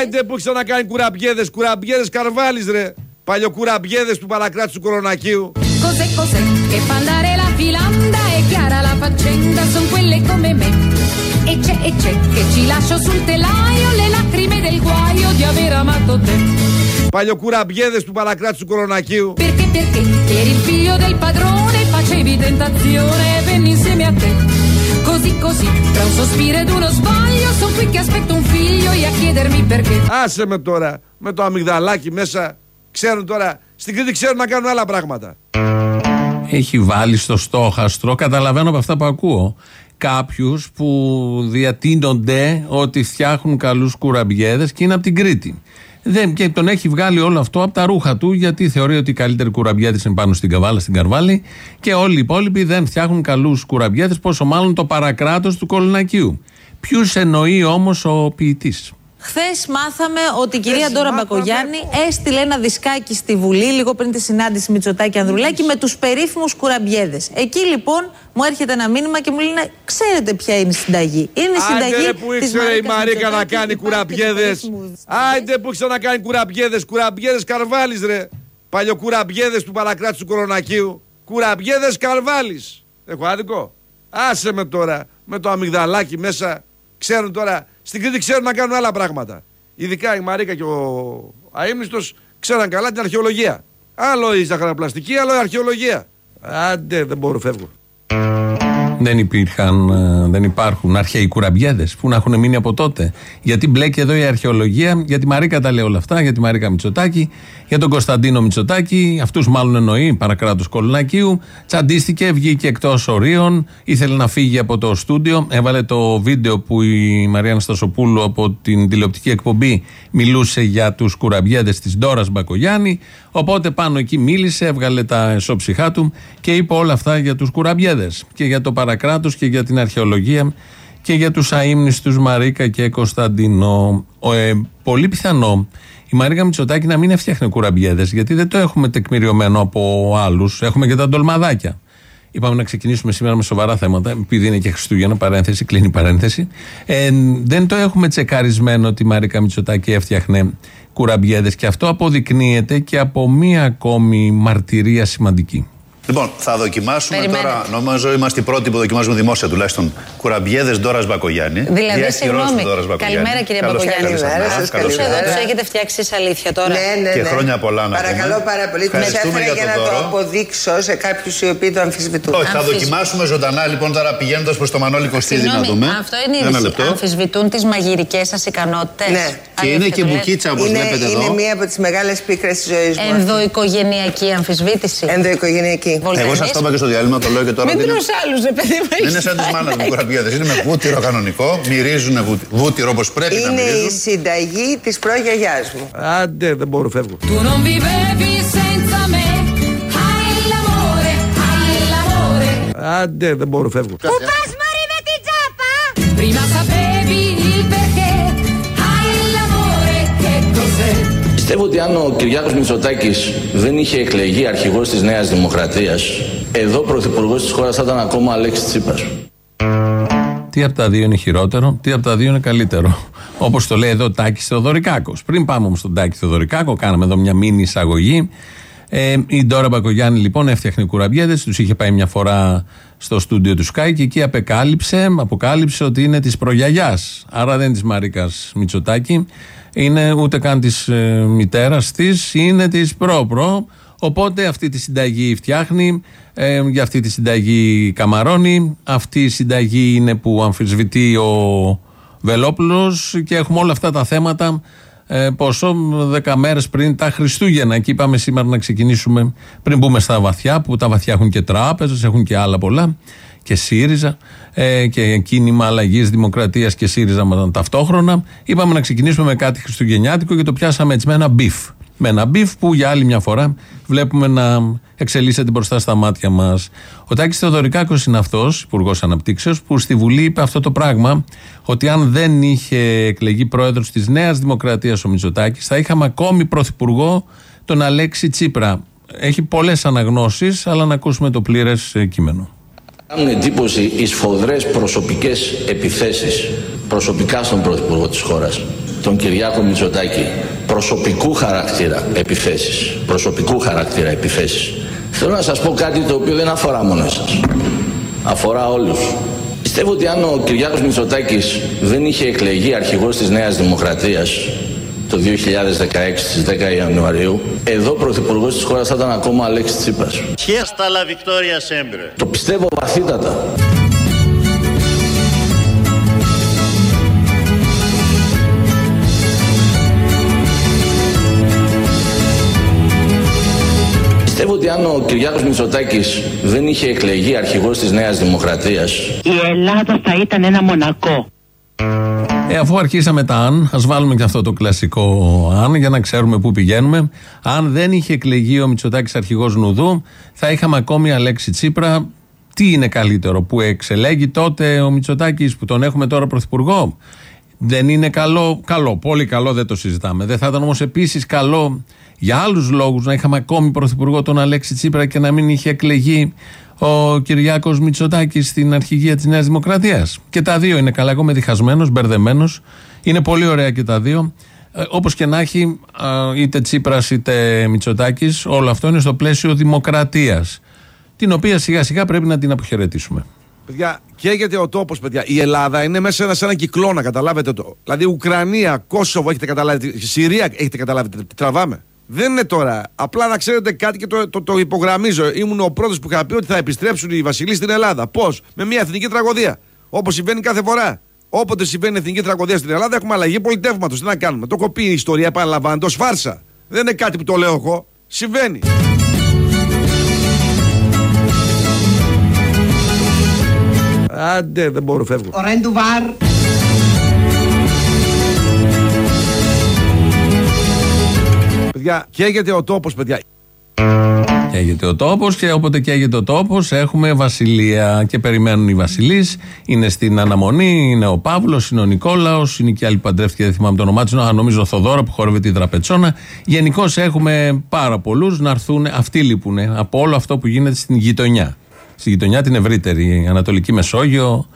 Άιντε που ξανακάνει κουραμπιέδε, κουραμπιέδε καρβάλη ρε. Παλιοκουραμπιέδε του παρακράτη του κορονακίου. Cos'è, cos'è che fa andare la filanda è chiara la faccenda, son quelle come me. E c'è, e c'è che ci lascio sul telaio le lacrime del guaio di aver amato te. Παλιοκουραμπιέδε του παρακράτη του κορονακίου. Perché, perché eri il figlio del padrone, facevi tentazione e venni insieme a te. Così, così, tra un sospiro ed uno sbaglio, son qui che aspetto un figlio e a chiedermi perché. Άσε με τώρα με το αμυγδαλάκι μέσα. Ξέρουν τώρα, στην Κρήτη ξέρουν να κάνουν άλλα πράγματα. Έχει βάλει στο στόχαστρο, καταλαβαίνω από αυτά που ακούω, κάποιους που διατείνονται ότι φτιάχνουν καλούς κουραμπιέδες και είναι από την Κρήτη. Δεν, και τον έχει βγάλει όλο αυτό από τα ρούχα του, γιατί θεωρεί ότι οι καλύτεροι κουραμπιέδε είναι πάνω στην καβάλα, στην καρβάλη, και όλοι οι υπόλοιποι δεν φτιάχνουν καλούς κουραμπιέδε, πόσο μάλλον το παρακράτος του κολονακίου. Ποιους εννοεί όμως ο ποιητής; Χθες μάθαμε ότι η κυρία Χθες Ντόρα μάθαμε. Μπακογιάννη έστειλε ένα δισκάκι στη Βουλή λίγο πριν τη συνάντηση Μητσοτάκη Ανδρουλάκη με τους περίφημους κουραμπιέδες. Εκεί λοιπόν μου έρχεται ένα μήνυμα και μου λένε: Ξέρετε ποια είναι η συνταγή. Είναι η Άιντε συνταγή. ρε που της ήξερε η Μαρίκας Μαρίκα να Μητσοτάκη, κάνει υπάρχει κουραμπιέδε. και του περίφημου Άιντε που ξανακάνει κουραμπιέδες, κουραμπιέδες καρβάλης ρε. Παλιοκουραμπιέδες του παρακράτη του κορονακίου. Κουραμπιέδες καρβάλης. Έχω άδικο. Άσε με τώρα με το αμυγδαλάκι μέσα. Ξέρουν τώρα, στην Κρήτη ξέρουν να κάνουν άλλα πράγματα. Ειδικά η Μαρίκα και ο Αίμνηστος ξέραν καλά την αρχαιολογία. Άλλο η ζαχαροπλαστική, άλλο η αρχαιολογία. Άντε, δεν μπορώ, φεύγω. Δεν υπήρχαν, ε, δεν υπάρχουν αρχαίοι κουραμπιέδες που να έχουν μείνει από τότε. Γιατί μπλέκει εδώ η αρχαιολογία, για τη Μαρίκα τα λέει όλα αυτά, για τη Μαρίκα Μητσοτάκη, για τον Κωνσταντίνο Μητσοτάκη, αυτούς μάλλον εννοεί, παρακράτους Κολονακίου. Τσαντίστηκε, βγήκε εκτός ορίων, ήθελε να φύγει από το στούντιο. Έβαλε το βίντεο που η Μαρία Αναστασοπούλου από την τηλεοπτική εκπομπή μιλούσε για τους κουραμπιέδες της Ντόρας Μπακογιάννη. Οπότε πάνω εκεί μίλησε, έβγαλε τα εσώψυχά του και είπε όλα αυτά για τους κουραμπιέδες και για το παρακράτος και για την αρχαιολογία και για τους αείμνηστους Μαρίκα και Κωνσταντινό. Ο, ε, πολύ πιθανό η Μαρίκα Μητσοτάκη να μην έφτιαχνε κουραμπιέδες, γιατί δεν το έχουμε τεκμηριωμένο από άλλους. Έχουμε και τα ντολμαδάκια. Είπαμε να ξεκινήσουμε σήμερα με σοβαρά θέματα, επειδή είναι και Χριστούγεννα, παρένθεση, κλείνει η παρένθεση. Ε, δεν το έχουμε τσεκαρισμένο ότι η Μαρίκα Μητσοτάκη έφτιαχνε κουραμπιέδες και αυτό αποδεικνύεται και από μία ακόμη μαρτυρία σημαντική. Λοιπόν, θα δοκιμάσουμε Περιμένετε. τώρα, νομίζω είμαστε οι πρώτοι που δοκιμάζουμε δημόσια τουλάχιστον, κουραμπιέδες Ντόρας Μπακογιάννη. Δηλαδή, Διαχειρός συγγνώμη. του Ντόρας Μπακογιάννη. Καλημέρα, κύριε Καλώς- Μπακογιάννη. καλώς Καλημέρα ήρθατε. σας, Καλώς Του καλημέρα. εδώ ήρθατε. του έχετε φτιάξει εσείς αλήθεια τώρα. Ναι, ναι, Και ναι. χρόνια πολλά να Παρακαλώ πούμε. πάρα πολύ. Τους Ευχαριστούμε έφερα για για το να το δώρο. αποδείξω σε κάποιους οι οποίοι το αμφισβητούν. Όχι, θα Αμφισ- δοκιμάσουμε ζωντανά λοιπόν τώρα πηγαίνοντας προς το Μανώλη Κωστίδη να δούμε. αυτό είναι η Ένα είδηση. λεπτό. Αμφισβητούν τις μαγειρικές σας ικανότητες. Ναι. Και είναι και μπουκίτσα όπως Είναι, βλέπετε είναι εδώ. μία από τις μεγάλες πίκρες της ζωής μου. Ενδοοικογενειακή αμφισβήτηση. Ενδοοικογενειακή. Εγώ σας το είπα και στο διάλειμμα, το λέω και τώρα. Μην δεν είναι- τρως άλλους, ρε παιδί μου. Δεν είναι σαν τις μάνα μου κουραμπιέδε. Είναι με βούτυρο κανονικό. Μυρίζουν βούτι- βούτυρο όπως πρέπει να Είναι η μυρίζουν. συνταγή της προγιαγιάς μου. Άντε, δεν μπορώ, φεύγω. Tu non vivevi senza me, hai l'amore, hai l'amore. Άντε, δεν μπορώ, φεύγω. Prima sapevi il Πιστεύω ότι αν ο Κυριάκος Μητσοτάκης δεν είχε εκλεγεί αρχηγός της Νέας Δημοκρατίας, εδώ πρωθυπουργός της χώρας θα ήταν ακόμα Αλέξης Τσίπρας. Τι από τα δύο είναι χειρότερο, τι από τα δύο είναι καλύτερο. Όπως το λέει εδώ ο Τάκης Θεοδωρικάκος. Πριν πάμε όμως στον Τάκη Θεοδωρικάκο, κάναμε εδώ μια μίνι εισαγωγή. Ε, η Ντόρα Μπακογιάννη λοιπόν έφτιαχνε κουραμπιέδες, τους είχε πάει μια φορά στο στούντιο του ΣΚΑΪ και εκεί απεκάλυψε, αποκάλυψε ότι είναι της προγιαγιάς. Άρα δεν της Μαρίκας Μητσοτάκη, είναι ούτε καν της ε, μητέρας της, είναι της προ-προ. Οπότε αυτή τη συνταγή φτιάχνει, ε, για αυτή τη συνταγή καμαρώνει. Αυτή η συνταγή είναι που αμφισβητεί ο Βελόπουλος και έχουμε όλα αυτά τα θέματα ε, πόσο δέκα μέρες πριν τα Χριστούγεννα. Και είπαμε σήμερα να ξεκινήσουμε πριν μπούμε στα βαθιά που τα βαθιά έχουν και τράπεζες, έχουν και άλλα πολλά και ΣΥΡΙΖΑ ε, και κίνημα αλλαγής Δημοκρατίας και ΣΥΡΙΖΑ μα- ταυτόχρονα. Είπαμε να ξεκινήσουμε με κάτι χριστουγεννιάτικο και το πιάσαμε έτσι με ένα beef με ένα beef που για άλλη μια φορά βλέπουμε να εξελίσσεται μπροστά στα μάτια μας. Ο Τάκης Θεοδωρικάκος είναι αυτός, Υπουργός Αναπτύξεως, που στη Βουλή είπε αυτό το πράγμα, ότι αν δεν είχε εκλεγεί πρόεδρος της Νέας Δημοκρατίας ο Μητσοτάκης, θα είχαμε ακόμη πρωθυπουργό τον Αλέξη Τσίπρα. Έχει πολλές αναγνώσεις, αλλά να ακούσουμε το πλήρες κείμενο. Κάνουν εντύπωση οι σφοδρές προσωπικές επιθέσεις προσωπικά στον πρωθυπουργό της χώρας. Τον Κυριάκο Μητσοτάκη προσωπικού χαρακτήρα επιθέσεις, προσωπικού χαρακτήρα επιθέσεις, θέλω να σας πω κάτι το οποίο δεν αφορά μόνο εσάς. Αφορά όλους. Πιστεύω ότι αν ο Κυριάκος Μητσοτάκης δεν είχε εκλεγεί αρχηγός της Νέας Δημοκρατίας το 2016 στις 10 Ιανουαρίου, εδώ πρωθυπουργός της χώρας θα ήταν ακόμα Αλέξης Τσίπρας. Fiesta la victoria sempre. Το πιστεύω βαθύτατα. Αν ο Κυριάκος Μητσοτάκης δεν είχε εκλεγεί αρχηγός της Νέας Δημοκρατίας η Ελλάδα θα ήταν ένα μονακό. Ε, αφού αρχίσαμε τα αν, ας βάλουμε και αυτό το κλασικό αν για να ξέρουμε πού πηγαίνουμε. Αν δεν είχε εκλεγεί ο Μητσοτάκης αρχηγός Νουδού, θα είχαμε ακόμη Αλέξη Τσίπρα. Τι είναι καλύτερο, που εξελέγει τότε ο Μητσοτάκης που τον έχουμε τώρα πρωθυπουργό; Δεν είναι καλό, καλό, πολύ καλό, δεν το συζητάμε. Δεν θα ήταν όμως επίσης καλό για άλλους λόγους να είχαμε ακόμη πρωθυπουργό τον Αλέξη Τσίπρα και να μην είχε εκλεγεί ο Κυριάκος Μητσοτάκης στην αρχηγία της Νέας Δημοκρατίας. Και τα δύο είναι καλά. Εγώ είμαι διχασμένος, μπερδεμένος. Είναι πολύ ωραία και τα δύο. Ε, Όπως και να έχει, α, είτε Τσίπρας είτε Μητσοτάκης, όλο αυτό είναι στο πλαίσιο δημοκρατίας. Την οποία σιγά σιγά πρέπει να την αποχαιρετήσουμε. Παιδιά, καίγεται ο τόπος, παιδιά. Η Ελλάδα είναι μέσα σε ένα, σε ένα κυκλώνα, καταλάβετε το. Δηλαδή, Ουκρανία, Κόσοβο, έχετε καταλάβει. Συρία, έχετε καταλάβει. τι Τραβάμε. Δεν είναι τώρα. Απλά να ξέρετε κάτι και το, το, το υπογραμμίζω. Ήμουν ο πρώτος που είχα πει ότι θα επιστρέψουν οι βασιλείς στην Ελλάδα. Πώς; Με μια εθνική τραγωδία. Όπως συμβαίνει κάθε φορά. Όποτε συμβαίνει εθνική τραγωδία στην Ελλάδα, έχουμε αλλαγή πολιτεύματος. Τι να κάνουμε; Το έχω πει η ιστορία, επαναλαμβάνεται ω φάρσα. Δεν είναι κάτι που το λέω εγώ. Συμβαίνει. Άντε, δεν μπορώ, φεύγω. Παιδιά, καίγεται ο τόπος, παιδιά. Καίγεται ο τόπος και όποτε καίγεται ο τόπος έχουμε βασιλεία και περιμένουν οι βασιλείς. Είναι στην αναμονή, είναι ο Παύλος, είναι ο Νικόλαος, είναι και άλλοι που παντρεύτηκε, δεν θυμάμαι το όνομά τους. Νομίζω ο Θοδόρα που χόρευε την τραπετσόνα. Γενικώς έχουμε πάρα πολλούς να έρθουν. Αυτοί λείπουν από όλο αυτό που γίνεται στην γειτονιά. Στη γειτονιά την ευρύτερη, Ανατολική Μεσόγειο,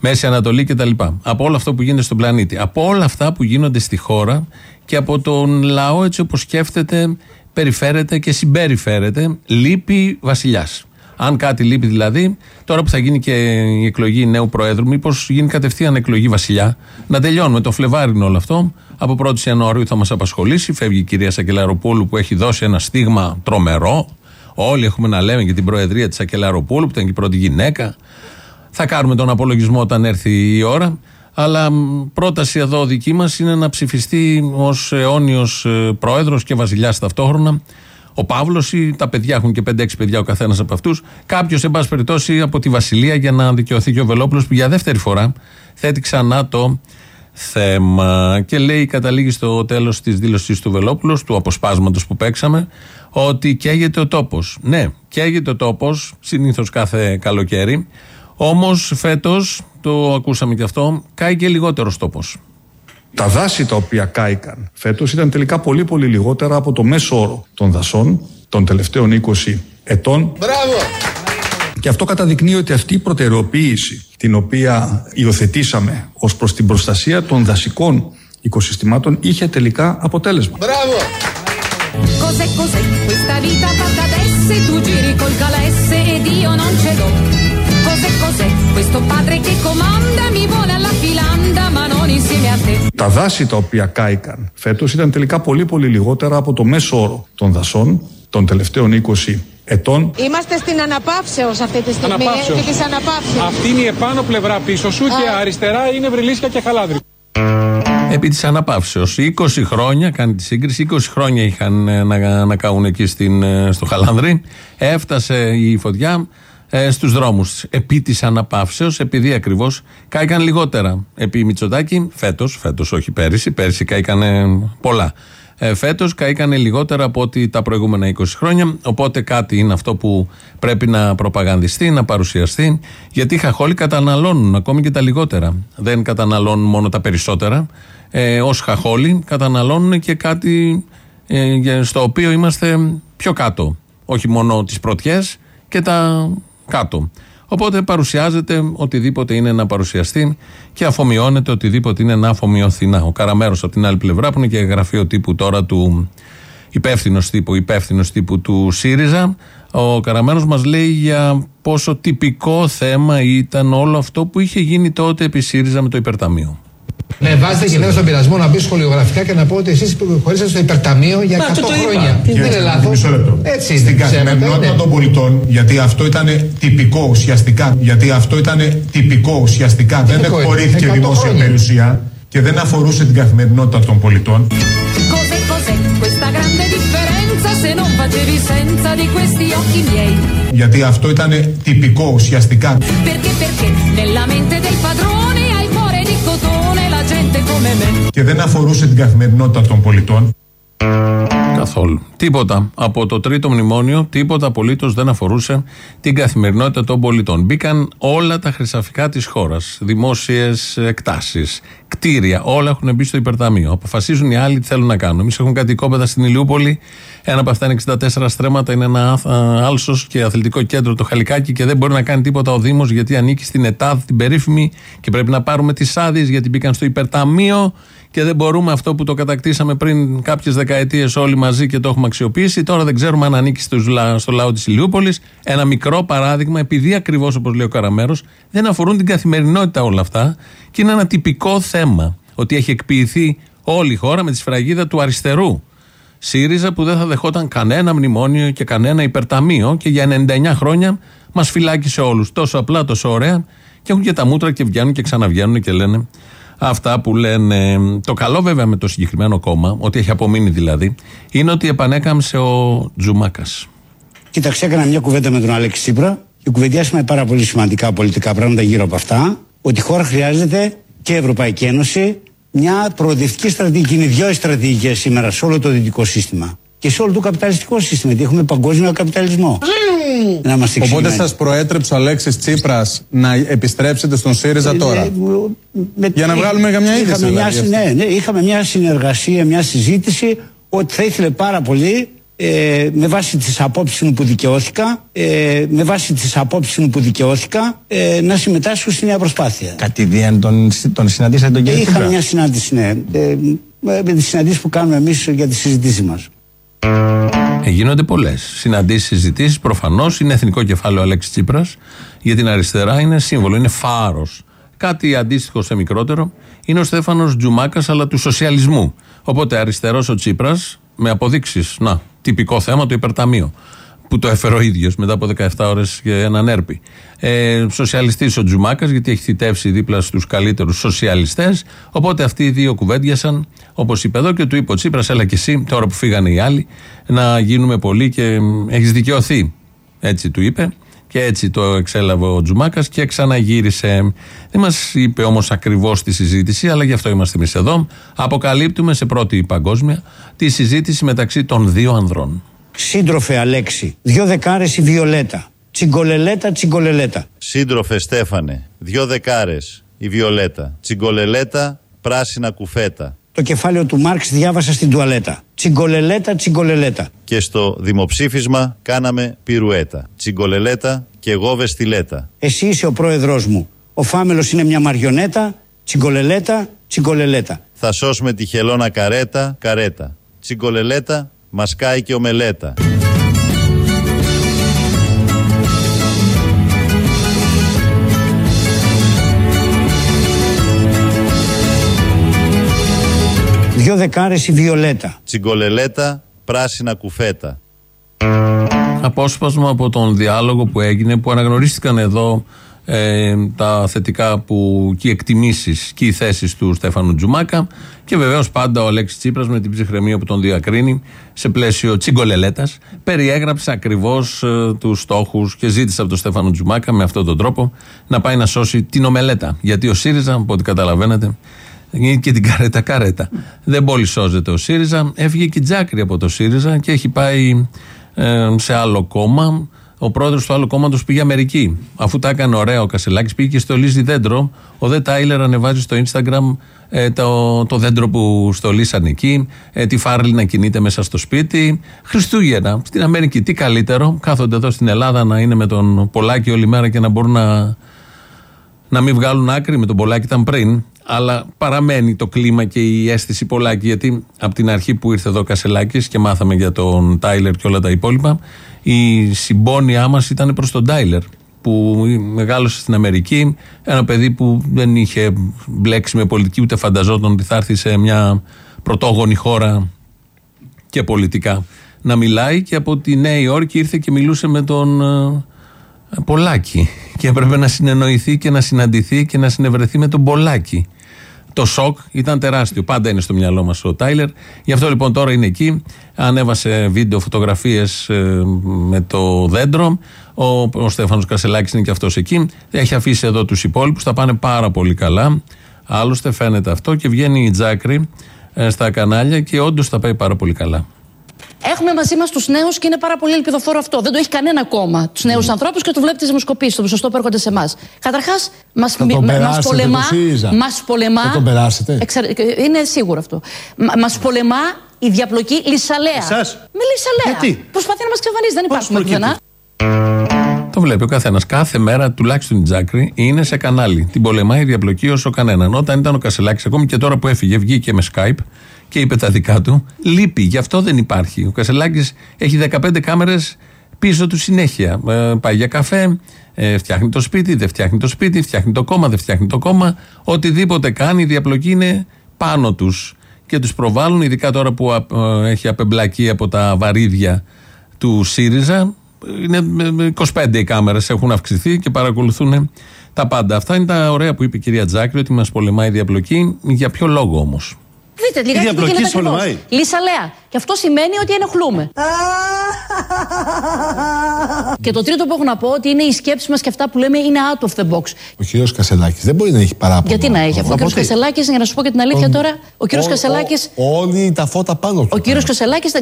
Μέση Ανατολή κτλ. Από όλο αυτό που γίνεται στον πλανήτη. Από όλα αυτά που γίνονται στη χώρα και από τον λαό έτσι όπως σκέφτεται, περιφέρεται και συμπεριφέρεται, λείπει βασιλιάς. Αν κάτι λείπει δηλαδή, τώρα που θα γίνει και η εκλογή νέου Προέδρου, μήπως γίνει κατευθείαν εκλογή βασιλιά, να τελειώνουμε. Το Φλεβάρι είναι όλο αυτό. Από 1η Ιανουαρίου θα μας απασχολήσει. Φεύγει η κυρία Σακελαροπούλου που έχει δώσει ένα στίγμα τρομερό. Όλοι έχουμε να λέμε για την Προεδρία της Σακελαροπούλου που ήταν και η πρώτη γυναίκα. Θα κάνουμε τον απολογισμό όταν έρθει η ώρα. Αλλά μ, πρόταση εδώ δική μας είναι να ψηφιστεί ως αιώνιος πρόεδρος και βασιλιάς ταυτόχρονα. Ο Παύλος ή τα παιδιά έχουν και 5-6 παιδιά ο καθένας από αυτούς. Κάποιος, εν πάση περιπτώσει, από τη Βασιλεία για να δικαιωθεί και ο Βελόπουλος που για δεύτερη φορά θέτει ξανά το θέμα. Και λέει, καταλήγει στο τέλος της δήλωσης του Βελόπουλου, του αποσπάσματος που παίξαμε, ότι καίγεται ο τόπος. Ναι, καίγεται ο τόπος, συνήθως κάθε καλοκαίρι. Όμως φέτος, το ακούσαμε και αυτό, κάει και λιγότερος τόπος. Τα δάση τα οποία κάηκαν φέτος ήταν τελικά πολύ πολύ λιγότερα από το μέσο όρο των δασών των τελευταίων 20 ετών. Μπράβο! Και αυτό καταδεικνύει ότι αυτή η προτεραιοποίηση την οποία υιοθετήσαμε ως προς την προστασία των δασικών οικοσυστημάτων είχε τελικά αποτέλεσμα. Μπράβο! Cos'è cos'è; Questa vita fatta d'esse? Tu giri col calesse ed io non ce l'ho. Cos'è cos'è questo padre che comanda? Mi vuole alla filanda ma non insieme a te. Τα δάση τα οποία κάηκαν φέτος ήταν τελικά πολύ πολύ λιγότερα από το μέσο όρο των δασών των τελευταίων 20 ετών. Είμαστε στην αναπαύσεως αυτή τη στιγμή. Αναπαύσεως. Επί της αναπαύσεως. Αυτή είναι η επάνω πλευρά πίσω σου και αριστερά είναι βρυλίσια και χαλάδρι. Επί της αναπαύσεως. 20 χρόνια, κάνει τη σύγκριση, 20 χρόνια είχαν ε, να, να καούν εκεί στην, ε, στο Χαλάνδρη. Έφτασε η φωτιά ε, στους δρόμους. Επί της αναπαύσεως, επειδή ακριβώς κάηκαν λιγότερα. Επί Μητσοτάκη, φέτος, φέτος όχι πέρυσι, πέρυσι κάηκαν πολλά. Ε, Φέτος κάηκαν λιγότερα από ότι τα προηγούμενα 20 χρόνια. Οπότε κάτι είναι αυτό που πρέπει να προπαγανδιστεί, να παρουσιαστεί. Γιατί οι χαχόλοι καταναλώνουν ακόμη και τα λιγότερα. Δεν καταναλώνουν μόνο τα περισσότερα. Ε, Ω χαχόλοι καταναλώνουν και κάτι ε, για- στο οποίο είμαστε πιο κάτω. Όχι μόνο τις πρωτιές και τα κάτω. Οπότε παρουσιάζεται οτιδήποτε είναι να παρουσιαστεί και αφομοιώνεται οτιδήποτε είναι να αφομοιωθεί. Να, ο Καραμέρος από την άλλη πλευρά που είναι και γραφείο τύπου τώρα του υπεύθυνος τύπου, υπεύθυνος τύπου του ΣΥΡΙΖΑ. Ο Καραμένο μας λέει για πόσο τυπικό θέμα ήταν όλο αυτό που είχε γίνει τότε επί ΣΥΡΙΖΑ με το υπερταμείο. Ναι, βάζετε γυναίκα στον πειρασμό να μπει σχολιογραφικά και να πω ότι εσείς χωρίσατε στο υπερταμείο για 100 χρόνια. Δεν είναι λάθος; Έτσι Στην είναι. Ξέρετε, καθημερινότητα ναι. των πολιτών, γιατί αυτό ήταν τυπικό ουσιαστικά, γιατί αυτό ήταν τυπικό ουσιαστικά, δεν Τυπικό είναι. εκχωρήθηκε 100 δημόσια χρόνια. περιουσία και δεν αφορούσε την καθημερινότητα των πολιτών. Cos'è cos'è questa grande differenza se non facevi senza di questi occhi miei? Γιατί αυτό ήταν τυπικό ουσιαστικά. Perché perché nella mente del padrone Και δεν αφορούσε την καθημερινότητα των πολιτών. Καθόλου. Τίποτα. Από το τρίτο μνημόνιο, τίποτα απολύτως δεν αφορούσε την καθημερινότητα των πολιτών. Μπήκαν όλα τα χρυσαφικά της χώρας. Δημόσιες εκτάσεις, κτίρια, όλα έχουν μπει στο υπερταμείο. Αποφασίζουν οι άλλοι τι θέλουν να κάνουν. Εμείς έχουμε κάτι οικόπεδα στην Ηλιούπολη. Ένα από αυτά είναι 64 στρέμματα, είναι ένα άλσος και αθλητικό κέντρο το Χαλικάκι και δεν μπορεί να κάνει τίποτα ο Δήμος γιατί ανήκει στην ΕΤΑΔ, την περίφημη, και πρέπει να πάρουμε τις άδειες γιατί μπήκαν στο υπερταμείο και δεν μπορούμε αυτό που το κατακτήσαμε πριν κάποιες δεκαετίες όλοι μαζί και το έχουμε αξιοποιήσει. Τώρα δεν ξέρουμε αν ανήκει στους λα- στο λαό της Ηλιούπολης. Ένα μικρό παράδειγμα, επειδή ακριβώς όπως λέει ο Καραμέρος, δεν αφορούν την καθημερινότητα όλα αυτά και είναι ένα τυπικό θέμα. Ότι έχει εκποιηθεί όλη η χώρα με τη σφραγίδα του αριστερού. ΣΥΡΙΖΑ που δεν θα δεχόταν κανένα μνημόνιο και κανένα υπερταμείο και για 99 χρόνια μας φυλάκισε όλους. Τόσο απλά, τόσο ωραία και έχουν και τα μούτρα και βγαίνουν και ξαναβγαίνουν και λένε αυτά που λένε. Το καλό βέβαια με το συγκεκριμένο κόμμα, ότι έχει απομείνει δηλαδή, είναι ότι επανέκαμψε ο Τζουμάκας. Κοίταξε, έκανα μια κουβέντα με τον Αλέξη Τσίπρα και κουβεντιάσαμε πάρα πολύ σημαντικά πολιτικά πράγματα γύρω από αυτά. Ότι η χώρα χρειάζεται και η Ευρωπαϊκή Ένωση μια προοδευτική στρατηγική. Είναι δυο οι στρατηγικές σήμερα σε όλο το δυτικό σύστημα και σε όλο το καπιταλιστικό σύστημα. Γιατί έχουμε παγκόσμιο καπιταλισμό. Να είμαστε Οπότε εξηγημένοι. σας προέτρεψε ο Αλέξης Τσίπρας να επιστρέψετε στον ΣΥΡΙΖα τώρα; Ε, με- Για να βγάλουμε καμιά είδηση, Είχαμε μια, δηλαδή, ναι, ναι, είχαμε μια συνεργασία, μια συζήτηση ότι θα ήθελε πάρα πολύ ε, με βάση τις απόψεις μου που δικαιώθηκα ε, με βάση τις απόψεις μου που δικαιώθηκα ε, να συμμετάσχω στη νέα προσπάθεια. Κατηδίαν τον, τον συναντήσατε τον κύριο Είχαμε Τσίπρα; μια συνάντηση, ναι, ε, με τις συναντήσεις που κάνουμε εμείς για τις συζητήσεις μας. Ε, γίνονται πολλές συναντήσεις, συζητήσεις. Προφανώς είναι εθνικό κεφάλαιο Αλέξης Τσίπρας. Για την αριστερά είναι σύμβολο, είναι φάρος. Κάτι αντίστοιχο σε μικρότερο είναι ο Στέφανος Τζουμάκας, αλλά του σοσιαλισμού. Οπότε αριστερός ο Τσίπρας, με αποδείξεις. Να, τυπικό θέμα το υπερταμείο. Που το έφερε ο ίδιος μετά από 17 ώρες για έναν έρπη. Ε, Σοσιαλιστής ο Τζουμάκας, γιατί έχει θητεύσει δίπλα στους καλύτερους σοσιαλιστές. Οπότε αυτοί οι δύο κουβέντιασαν, όπως είπε εδώ, και του είπε ο Τσίπρας, έλα και εσύ, τώρα που φύγανε οι άλλοι, να γίνουμε πολλοί και έχεις δικαιωθεί. Έτσι του είπε. Και έτσι το εξέλαβε ο Τζουμάκας και ξαναγύρισε. Δεν μας είπε όμως ακριβώς τη συζήτηση, αλλά γι' αυτό είμαστε εμείς εδώ. Αποκαλύπτουμε σε πρώτη παγκόσμια τη συζήτηση μεταξύ των δύο ανδρών. Σύντροφε Αλέξη, δυο δεκάρες η Βιολέτα. Τσιγκολελέτα, τσιγκολελέτα. Σύντροφε Στέφανε, δυο δεκάρες, η Βιολέτα. Τσιγκολελέτα, πράσινα κουφέτα. Το κεφάλαιο του Μάρξ διάβασα στην τουαλέτα. Τσιγκολελέτα, τσιγκολελέτα. Και στο δημοψήφισμα κάναμε πυρουέτα. Τσιγκολελέτα και εγώ βεστιλέτα. Εσύ είσαι ο πρόεδρός μου. Ο Φάμελος είναι μια μαριονέτα. Τσιγκολελέτα, τσιγκολελέτα. Θα σώσουμε τη χελώνα καρέτα, καρέτα. Τσιγκολελέτα, μας κάει και ομελέτα. Δυο δεκάρες η Βιολέτα. Τσιγκολελέτα, πράσινα κουφέτα. Απόσπασμα από τον διάλογο που έγινε, που αναγνωρίστηκαν εδώ ε, τα θετικά που και οι εκτιμήσεις και οι θέσεις του Στέφανου Τζουμάκα και βεβαίως πάντα ο Αλέξης Τσίπρας με την ψυχραιμία που τον διακρίνει σε πλαίσιο τσιγκολελέτας περιέγραψε ακριβώς ε, τους στόχους και ζήτησε από τον Στέφανο Τζουμάκα με αυτόν τον τρόπο να πάει να σώσει την ομελέτα γιατί ο ΣΥΡΙΖΑ από ό,τι καταλαβαίνετε είναι και την καρέτα καρέτα. Δεν πολύ σώζεται ο ΣΥΡΙΖΑ. Έφυγε και η Τζάκρη από το ΣΥΡΙΖΑ και έχει πάει ε, σε άλλο κόμμα. ο πρόεδρος του άλλου κόμματος πήγε Αμερική. Αφού τα έκανε ωραία ο Κασελάκης, πήγε και στολίζει δέντρο. Ο Δε Τάιλερ ανεβάζει στο Instagram ε, το, το δέντρο που στολίσαν εκεί, ε, τη Φάρλι να κινείται μέσα στο σπίτι. Χριστούγεννα στην Αμερική. Τι καλύτερο, κάθονται εδώ στην Ελλάδα να είναι με τον Πολάκη όλη μέρα και να μπορούν να, να μην βγάλουν άκρη. Με τον Πολάκη ήταν πριν. Αλλά παραμένει το κλίμα και η αίσθηση Πολάκη, γιατί από την αρχή που ήρθε εδώ ο Κασελάκης και μάθαμε για τον Τάιλερ και όλα τα υπόλοιπα, η συμπόνια μας ήταν προς τον Τάιλερ που μεγάλωσε στην Αμερική. Ένα παιδί που δεν είχε μπλέξει με πολιτική, ούτε φανταζόταν ότι θα έρθει σε μια πρωτόγονη χώρα και πολιτικά να μιλάει. Και από τη Νέα Υόρκη ήρθε και μιλούσε με τον ε, Πολάκη. Και έπρεπε να συνεννοηθεί και να συναντηθεί και να συνευρεθεί με τον Πολάκη. Το σοκ ήταν τεράστιο. Πάντα είναι στο μυαλό μας ο Τάιλερ. Γι' αυτό λοιπόν τώρα είναι εκεί. Ανέβασε βίντεο, φωτογραφίες με το δέντρο. Ο, ο Στέφανος Κασελάκης είναι και αυτός εκεί. Έχει αφήσει εδώ τους υπόλοιπους. Θα πάνε πάρα πολύ καλά. Άλλωστε φαίνεται αυτό και βγαίνει η Τζάκρη ε, στα κανάλια και όντως θα πάει πάρα πολύ καλά. Έχουμε μαζί μας τους νέους και είναι πάρα πολύ ελπιδοφόρο αυτό. Δεν το έχει κανένα κόμμα. Τους νέους ανθρώπους και το βλέπει τις δημοσκοπήσεις, το ποσοστό που έρχονται σε εμάς. Καταρχάς, μας πολεμά. Μας πολεμά Θα τον περάσετε. εξαρ- Είναι σίγουρο αυτό. Μα πολεμά η διαπλοκή Λισαλέα. Εσάς; Με Λισαλέα. Γιατί; Προσπαθεί να μας ξεφανίσει. Δεν υπάρχουμε πουθενά. Το βλέπει ο καθένας. Κάθε μέρα, τουλάχιστον η Τζάκρη, είναι σε κανάλι. Την πολεμάει η διαπλοκή όσο κανέναν. Όταν ήταν ο Κασελάκης, ακόμη και τώρα που έφυγε, βγήκε με Skype και είπε τα δικά του. Λείπει, γι' αυτό δεν υπάρχει. Ο Κασελάκης έχει 15 κάμερες πίσω του συνέχεια. Ε, πάει για καφέ, ε, φτιάχνει το σπίτι, δεν φτιάχνει το σπίτι, φτιάχνει το κόμμα, δεν φτιάχνει το κόμμα. Οτιδήποτε κάνει, η διαπλοκή είναι πάνω τους. Και τους προβάλλουν, ειδικά τώρα που α, ε, έχει απεμπλακεί από τα βαρύδια του ΣΥΡΙΖΑ. Είναι ε, 25 οι κάμερες, έχουν αυξηθεί και παρακολουθούν τα πάντα. Αυτά είναι τα ωραία που είπε η κυρία Τζάκρη, ότι μας πολεμάει η διαπλοκή. Για ποιο λόγο όμως; Δείτε λιγάκι τι διαπλοκή γίνεται σε ακριβώς. πολεμάει. Λισαλέα. Και αυτό σημαίνει ότι ενοχλούμε. και το τρίτο που έχω να πω ότι είναι η σκέψη μας και αυτά που λέμε είναι out of the box. Ο κύριος Κασελάκης δεν μπορεί να έχει παράπονο. Γιατί να έχει, αφού ο Από κύριος τι; Κασελάκης, για να σου πω και την αλήθεια Τον- τώρα, ο κύριος Ο- Κασελάκη. ο- Όλοι τα φώτα πάνω του. Ο κύριος Κασελάκης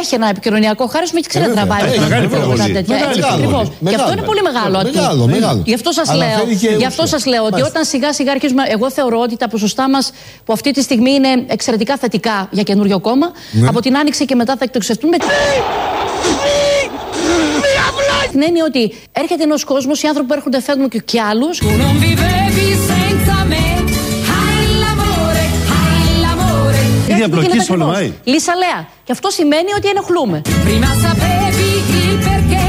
έχει ένα επικοινωνιακό χάρισμα και ξέρει να Ε, βέβαια. τραβάει. Έχει το- μεγάλη το- προβολή. κάτι τέτοιο. Μεγάλη Έτσι, προβολή. ακριβώς. Και αυτό Μεγάλο. είναι πολύ μεγάλο. ατού. Μεγάλο, μεγάλο. Γι' αυτό σας Αλλά λέω, φέρει και γι' αυτό ουσία. σας λέω ότι Μάλιστα. όταν σιγά σιγά αρχίζουμε. Εγώ θεωρώ ότι τα ποσοστά μας που αυτή τη στιγμή είναι εξαιρετικά θετικά για καινούριο κόμμα, Ναι. από την άνοιξη και μετά θα εκτοξευτούν με. Την έννοια ότι έρχεται ένας κόσμος, οι άνθρωποι που έρχονται φεύγουν και, και άλλους. Tu non vivevi senza me. Hai l'amore, hai l'amore. Η διαπλοκή σε πολεμάει. Λισαλέα. Και αυτό σημαίνει ότι ενοχλούμε. Prima sapevi il perché.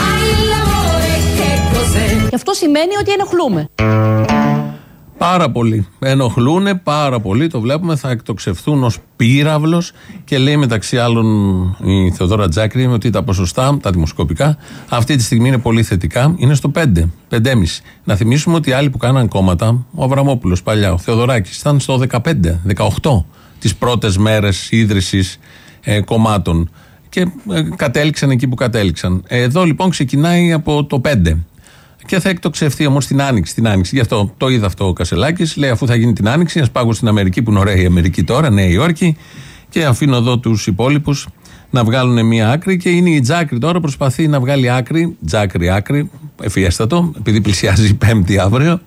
Hai l'amore, che cos'è? Και αυτό σημαίνει ότι ενοχλούμε. Πάρα πολύ. Ενοχλούν πάρα πολύ, το βλέπουμε, θα εκτοξευθούν ως πύραυλος και λέει μεταξύ άλλων η Θεοδόρα Τζάκρη ότι τα ποσοστά, τα δημοσκοπικά, αυτή τη στιγμή είναι πολύ θετικά. Είναι στο 5, 5,5. Να θυμίσουμε ότι οι άλλοι που κάναν κόμματα, ο Αβραμόπουλος παλιά, ο Θεοδωράκης, ήταν στο 15, 18 τις πρώτες μέρες ίδρυσης ε, κομμάτων. Και ε, κατέληξαν εκεί που κατέληξαν. Εδώ λοιπόν ξεκινάει από το 5. Και θα εκτοξευθεί όμως την άνοιξη. Την άνοιξη. Γι' αυτό το είδε αυτό ο Κασελάκης. Λέει, αφού θα γίνει την άνοιξη, ας πάω στην Αμερική, που είναι ωραία η Αμερική τώρα, Νέα Υόρκη, και αφήνω εδώ τους υπόλοιπους να βγάλουν μία άκρη. Και είναι η Τζάκρη τώρα, προσπαθεί να βγάλει άκρη, Τζάκρη άκρη, εφιέστατο, επειδή πλησιάζει η Πέμπτη αύριο.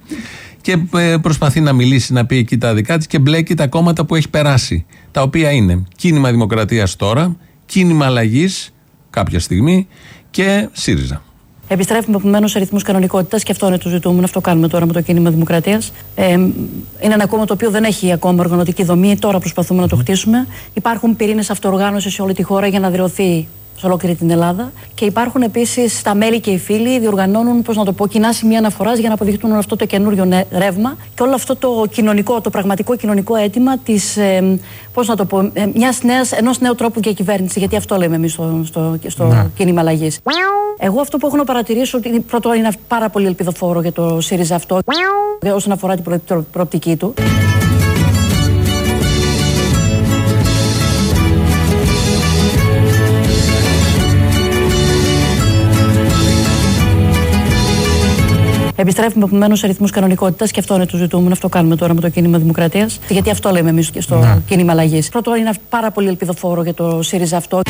Και ε, προσπαθεί να μιλήσει, να πει εκεί τα δικά της και μπλέκει τα κόμματα που έχει περάσει. Τα οποία είναι κίνημα Δημοκρατίας τώρα, κίνημα αλλαγής κάποια στιγμή και ΣΥΡΙΖΑ. Επιστρέφουμε επομένως σε ρυθμούς κανονικότητας και αυτό είναι το ζητούμενο. Αυτό κάνουμε τώρα με το κίνημα Δημοκρατίας. Ε, είναι ένα κόμμα το οποίο δεν έχει ακόμα οργανωτική δομή. Τώρα προσπαθούμε να το χτίσουμε. Υπάρχουν πυρήνες αυτοοργάνωσης σε όλη τη χώρα για να δηλωθεί σε ολόκληρη την Ελλάδα. Και υπάρχουν επίσης τα μέλη και οι φίλοι διοργανώνουν, πώς να το πω, κοινά σημεία αναφοράς για να αποδειχτούν όλο αυτό το καινούριο νε- ρεύμα και όλο αυτό το κοινωνικό, το πραγματικό κοινωνικό αίτημα της, ε, πώς να το πω, ε, μιας νέας, ενός νέου τρόπου για κυβέρνησης. Γιατί αυτό λέμε εμείς στο, στο, στο κίνημα αλλαγής. Εγώ αυτό που έχω να παρατηρήσω ότι είναι- πρώτο είναι πάρα πολύ ελπιδοφόρο για το ΣΥΡΙΖΑ αυτό ε, όσον αφορά την προ, προ- προοπτική του. Επιστρέφουμε επομένως σε ρυθμούς κανονικότητας και αυτό είναι το ζητούμενο. Αυτό κάνουμε τώρα με το κίνημα Δημοκρατίας. Γιατί αυτό λέμε εμείς και στο κίνημα αλλαγής. Πρώτο είναι πάρα πολύ ελπιδοφόρο για το ΣΥΡΙΖΑ αυτό.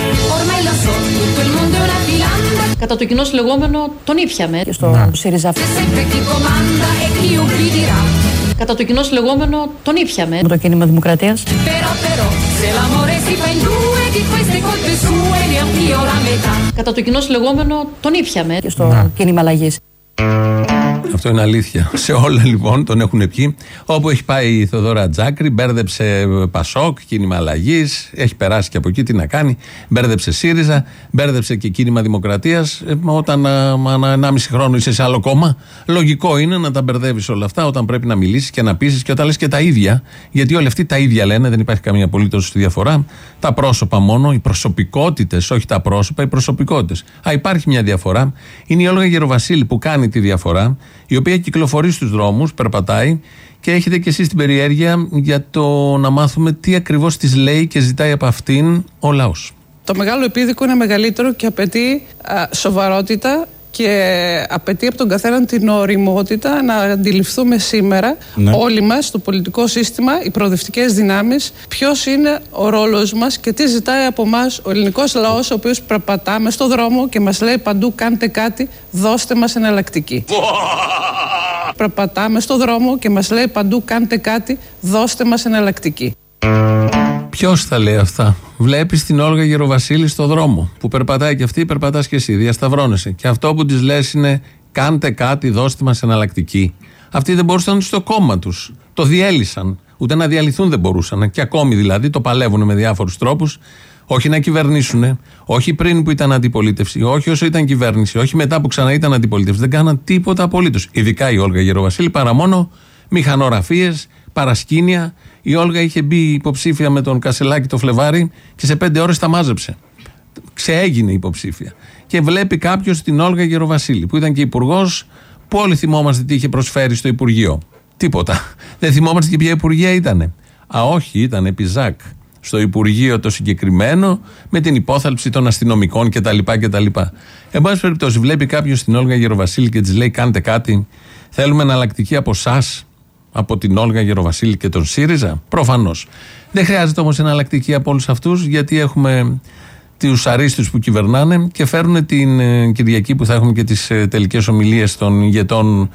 Ormai lo so, tutto il mondo è una filanda. Κατά το κοινό λεγόμενο τον ήπιαμε και στο ΣΥΡΙΖΑ. Sempre chi comanda e chi ubbidirà. Κατά το κοινό λεγόμενο τον ήπιαμε. Με το κίνημα Δημοκρατίας. Però però se l'amore si fa in due di queste colpe sue neanch'io la metà. Κατά το κοινό λεγόμενο τον ήπιαμε και στο κίνημα αλλαγής. Αυτό είναι αλήθεια. Σε όλα λοιπόν τον έχουν πιει. Όπου έχει πάει η Θοδωρά Τζάκρη, μπέρδεψε Πασόκ, κίνημα αλλαγής. Έχει περάσει και από εκεί, τι να κάνει. Μπέρδεψε ΣΥΡΙΖΑ, μπέρδεψε και κίνημα Δημοκρατίας. Όταν ανά 1,5 χρόνο είσαι σε άλλο κόμμα, λογικό είναι να τα μπερδεύεις όλα αυτά όταν πρέπει να μιλήσεις και να πείσεις και όταν λες και τα ίδια. Γιατί όλοι αυτοί τα ίδια λένε, δεν υπάρχει καμία απολύτως διαφορά. Τα πρόσωπα μόνο, οι προσωπικότητες, όχι τα πρόσωπα, οι προσωπικότητες. Α, υπάρχει μια διαφορά. Είναι η Όλγα Γεροβασίλη που κάνει τη διαφορά η οποία κυκλοφορεί στους δρόμους, περπατάει και έχετε και εσείς την περιέργεια για το να μάθουμε τι ακριβώς της λέει και ζητάει από αυτήν ο λαός. Το μεγάλο επίδικο είναι μεγαλύτερο και απαιτεί α, σοβαρότητα και απαιτεί από τον καθέναν την οριμότητα να αντιληφθούμε σήμερα Ναι. όλοι μας στο πολιτικό σύστημα, οι προοδευτικές δυνάμεις, ποιος είναι ο ρόλος μας και τι ζητάει από εμά ο ελληνικός λαός ο οποίος περπατάμε στο δρόμο και μας λέει παντού κάντε κάτι, δώστε μας εναλλακτική. Περπατάμε στο δρόμο και μας λέει παντού κάντε κάτι, δώστε μας εναλλακτική. Ποιος θα λέει αυτά; Βλέπεις την Όλγα Γεροβασίλη στο δρόμο που περπατάει και αυτή, περπατάς και εσύ. Διασταυρώνεσαι. Και αυτό που της λες είναι κάντε κάτι, δώστε μας εναλλακτική. Αυτοί δεν μπορούσαν στο κόμμα τους. Το διέλυσαν. Ούτε να διαλυθούν δεν μπορούσαν. Και ακόμη δηλαδή το παλεύουν με διάφορους τρόπους. Όχι να κυβερνήσουν, όχι πριν που ήταν αντιπολίτευση, όχι όσο ήταν κυβέρνηση, όχι μετά που ξανά ήταν αντιπολίτευση. Δεν κάναν τίποτα απολύτως. Ειδικά η Όλγα Γεροβασίλη, παρά μόνο μηχανογραφίες, παρασκήνια. Η Όλγα είχε μπει υποψήφια με τον Κασελάκη το Φλεβάρι και σε πέντε ώρες τα μάζεψε. Ξεέγινε υποψήφια. Και βλέπει κάποιος την Όλγα Γεροβασίλη, που ήταν και υπουργός, που όλοι θυμόμαστε τι είχε προσφέρει στο Υπουργείο. Τίποτα. Δεν θυμόμαστε και ποια Υπουργεία ήταν. Α, όχι, ήταν επί Ζακ. Στο Υπουργείο το συγκεκριμένο, με την υπόθαλψη των αστυνομικών κτλ. κτλ. Εν πάση περιπτώσει, βλέπει κάποιος την Όλγα Γεροβασίλη και της λέει: Κάντε κάτι. Θέλουμε εναλλακτική από εσά, από την Όλγα Γεροβασίλη και τον ΣΥΡΙΖΑ; Προφανώς. Δεν χρειάζεται όμως εναλλακτική από όλους αυτούς, γιατί έχουμε τους αρίστους που κυβερνάνε και φέρουν την ε, Κυριακή που θα έχουμε και τις ε, τελικές ομιλίες των ηγετών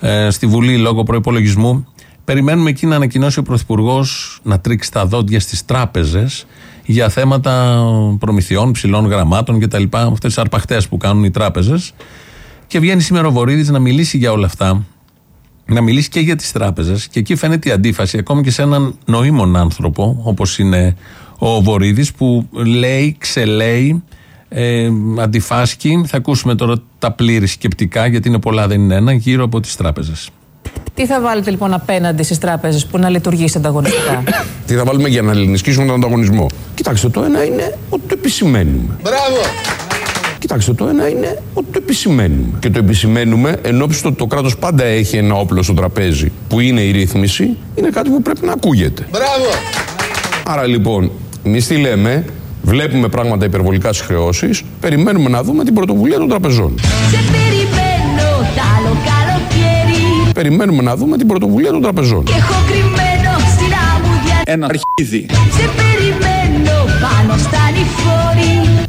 ε, στη Βουλή λόγω προπολογισμού. Περιμένουμε εκεί να ανακοινώσει ο Πρωθυπουργός να τρίξει τα δόντια στις τράπεζες για θέματα προμηθειών, ψηλών γραμμάτων κτλ. Αυτές τις αρπαχτές που κάνουν οι τράπεζες. Και βγαίνει σήμερα ο Βορύδης να μιλήσει για όλα αυτά να μιλήσει και για τις τράπεζες και εκεί φαίνεται η αντίφαση ακόμη και σε έναν νοήμον άνθρωπο όπως είναι ο Βορύδης που λέει, ξελέει ε, αντιφάσκει θα ακούσουμε τώρα τα πλήρη σκεπτικά γιατί είναι πολλά δεν είναι ένα γύρω από τις τράπεζες Τι θα βάλετε λοιπόν απέναντι στις τράπεζες που να λειτουργήσει ανταγωνιστικά; Τι θα βάλουμε για να ενισχύσουμε τον ανταγωνισμό; Κοιτάξτε, το ένα είναι ότι το επισημαίνουμε. Μπράβο! Κοιτάξτε, το ένα είναι ότι το επισημαίνουμε. Και το επισημαίνουμε εν ώψη του ότι το κράτος πάντα έχει ένα όπλο στο τραπέζι που είναι η ρύθμιση, είναι κάτι που πρέπει να ακούγεται. Μπράβο! Άρα λοιπόν, εμείς τι λέμε, βλέπουμε πράγματα υπερβολικά στι χρεώσει, περιμένουμε να δούμε την πρωτοβουλία των τραπεζών. περιμένω τ' άλλο καλοκαίρι Περιμένουμε να δούμε την πρωτοβουλία των τραπεζών. Και έχω κρυμμένο στην άμμουδια Ένα αρχίδι. Σε περιμένω πάνω στα νηφόρη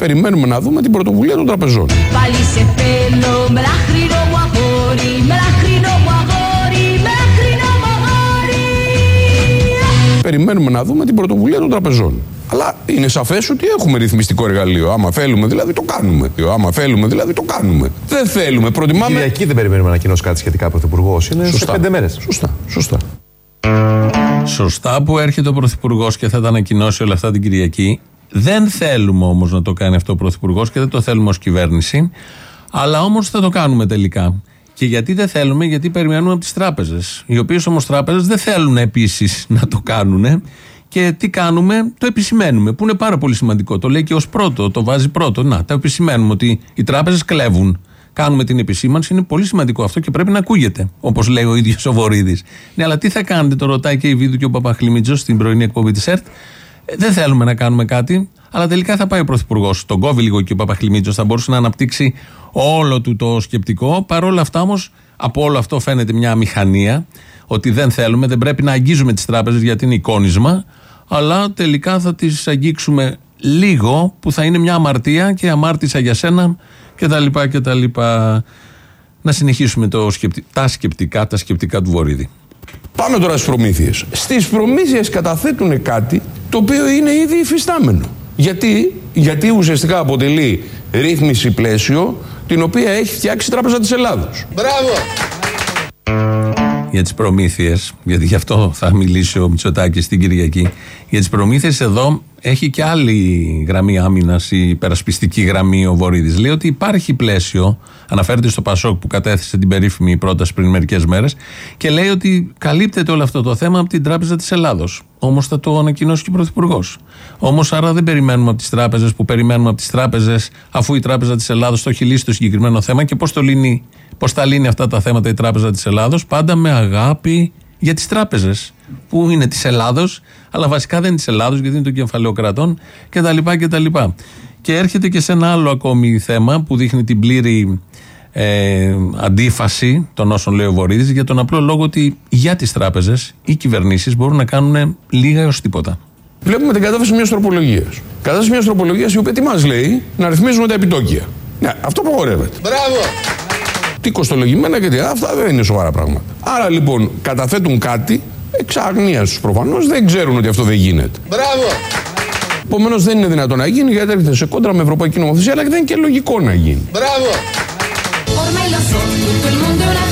Περιμένουμε να δούμε την πρωτοβουλία των τραπεζών. Πάλι σε θέλω με λαχρινό μου αγόρι Με λαχρινό μου αγόρι Με λαχρινό μου αγόρι Περιμένουμε να δούμε την πρωτοβουλία των τραπεζών. Αλλά είναι σαφές ότι έχουμε ρυθμιστικό εργαλείο. Άμα θέλουμε δηλαδή το κάνουμε. Άμα θέλουμε δηλαδή το κάνουμε. Δεν θέλουμε. Προτιμάμε. Κυριακή δεν περιμένουμε να ανακοινώσει κάτι σχετικά πρωθυπουργός. Είναι σε Σωστά. πέντε μέρες. Σωστά. Σωστά. Σωστά που έρχεται ο Πρωθυπουργός και θα τα ανακοινώσει όλα αυτά την Κυριακή. Δεν θέλουμε όμως να το κάνει αυτό ο Πρωθυπουργός και δεν το θέλουμε ως κυβέρνηση. Αλλά όμως θα το κάνουμε τελικά. Και γιατί δεν θέλουμε, γιατί περιμένουμε από τις τράπεζες. Οι οποίες όμως τράπεζες δεν θέλουν επίσης να το κάνουν. Και τι κάνουμε, το επισημαίνουμε, που είναι πάρα πολύ σημαντικό. Το λέει και ως πρώτο, το βάζει πρώτο. Να, το επισημαίνουμε ότι οι τράπεζες κλέβουν. Κάνουμε την επισήμανση, είναι πολύ σημαντικό αυτό και πρέπει να ακούγεται, όπως λέει ο ίδιος ο Βορύδης. Ναι, αλλά τι θα κάνετε, το ρωτάει και η Βίδου και ο Παπαχλημίτζο στην πρωινή εκπομπή της ΕΡΤ. Ε, Δεν θέλουμε να κάνουμε κάτι, αλλά τελικά θα πάει ο Πρωθυπουργός. Τον κόβει λίγο και ο Παπαχλημίτζος, θα μπορούσε να αναπτύξει όλο του το σκεπτικό. Παρ' όλα αυτά όμως, από όλο αυτό φαίνεται μια μηχανία ότι δεν θέλουμε, δεν πρέπει να αγγίζουμε τις τράπεζες γιατί είναι εικόνισμα, αλλά τελικά θα τις αγγίξουμε λίγο που θα είναι μια αμαρτία και αμάρτησα για σένα και τα λοιπά και τα λοιπά. Να συνεχίσουμε το σκεπτι... τα σκεπτικά, τα σκεπτικά του Βορύδη. Πάμε τώρα στις προμήθειες. Στις προμήθειες καταθέτουν κάτι το οποίο είναι ήδη υφιστάμενο. Γιατί, Γιατί ουσιαστικά αποτελεί ρύθμιση πλαίσιο την οποία έχει φτιάξει η Τράπεζα της Ελλάδος. Μπράβο! για τις προμήθειες, γιατί γι' αυτό θα μιλήσει ο Μητσοτάκης την Κυριακή. Για τις προμήθειες εδώ έχει και άλλη γραμμή άμυνας, η υπερασπιστική γραμμή ο Βορύδης. Λέει ότι υπάρχει πλαίσιο, αναφέρεται στο Πασόκ που κατέθεσε την περίφημη πρόταση πριν μερικές μέρες και λέει ότι καλύπτεται όλο αυτό το θέμα από την Τράπεζα της Ελλάδος. Όμως θα το ανακοινώσει και ο Πρωθυπουργός. Όμως άρα δεν περιμένουμε από τις τράπεζες που περιμένουμε από τις τράπεζες, αφού η Τράπεζα της Ελλάδος το έχει λύσει το συγκεκριμένο θέμα και πώς το λύνει Πώς θα λύνει αυτά τα θέματα η Τράπεζα της Ελλάδος, πάντα με αγάπη για τις τράπεζες. Που είναι της Ελλάδος, αλλά βασικά δεν είναι της Ελλάδος, γιατί είναι των κεφαλαιοκρατών κτλ. κτλ. Και έρχεται και σε ένα άλλο ακόμη θέμα που δείχνει την πλήρη ε, αντίφαση των όσων λέει ο Βορύδης για τον απλό λόγο ότι για τις τράπεζες οι κυβερνήσεις μπορούν να κάνουν λίγα έως τίποτα. Βλέπουμε την κατάθεση μιας τροπολογίας. Κατάθεση μιας τροπολογίας η οποία τι μας λέει, να ρυθμίζουμε τα επιτόκια. Ναι, αυτό απαγορεύεται. Μπράβο! τι κοστολογημένα και τι. Αυτά δεν είναι σοβαρά πράγματα. Άρα λοιπόν καταθέτουν κάτι εξ αγνία τους προφανώς δεν ξέρουν ότι αυτό δεν γίνεται. Μπράβο! Επομένως δεν είναι δυνατόν να γίνει γιατί έρχεται σε κόντρα με ευρωπαϊκή νομοθεσία, αλλά δεν είναι και λογικό να γίνει. Μπράβο! Ormai lo so, tutto il mondo è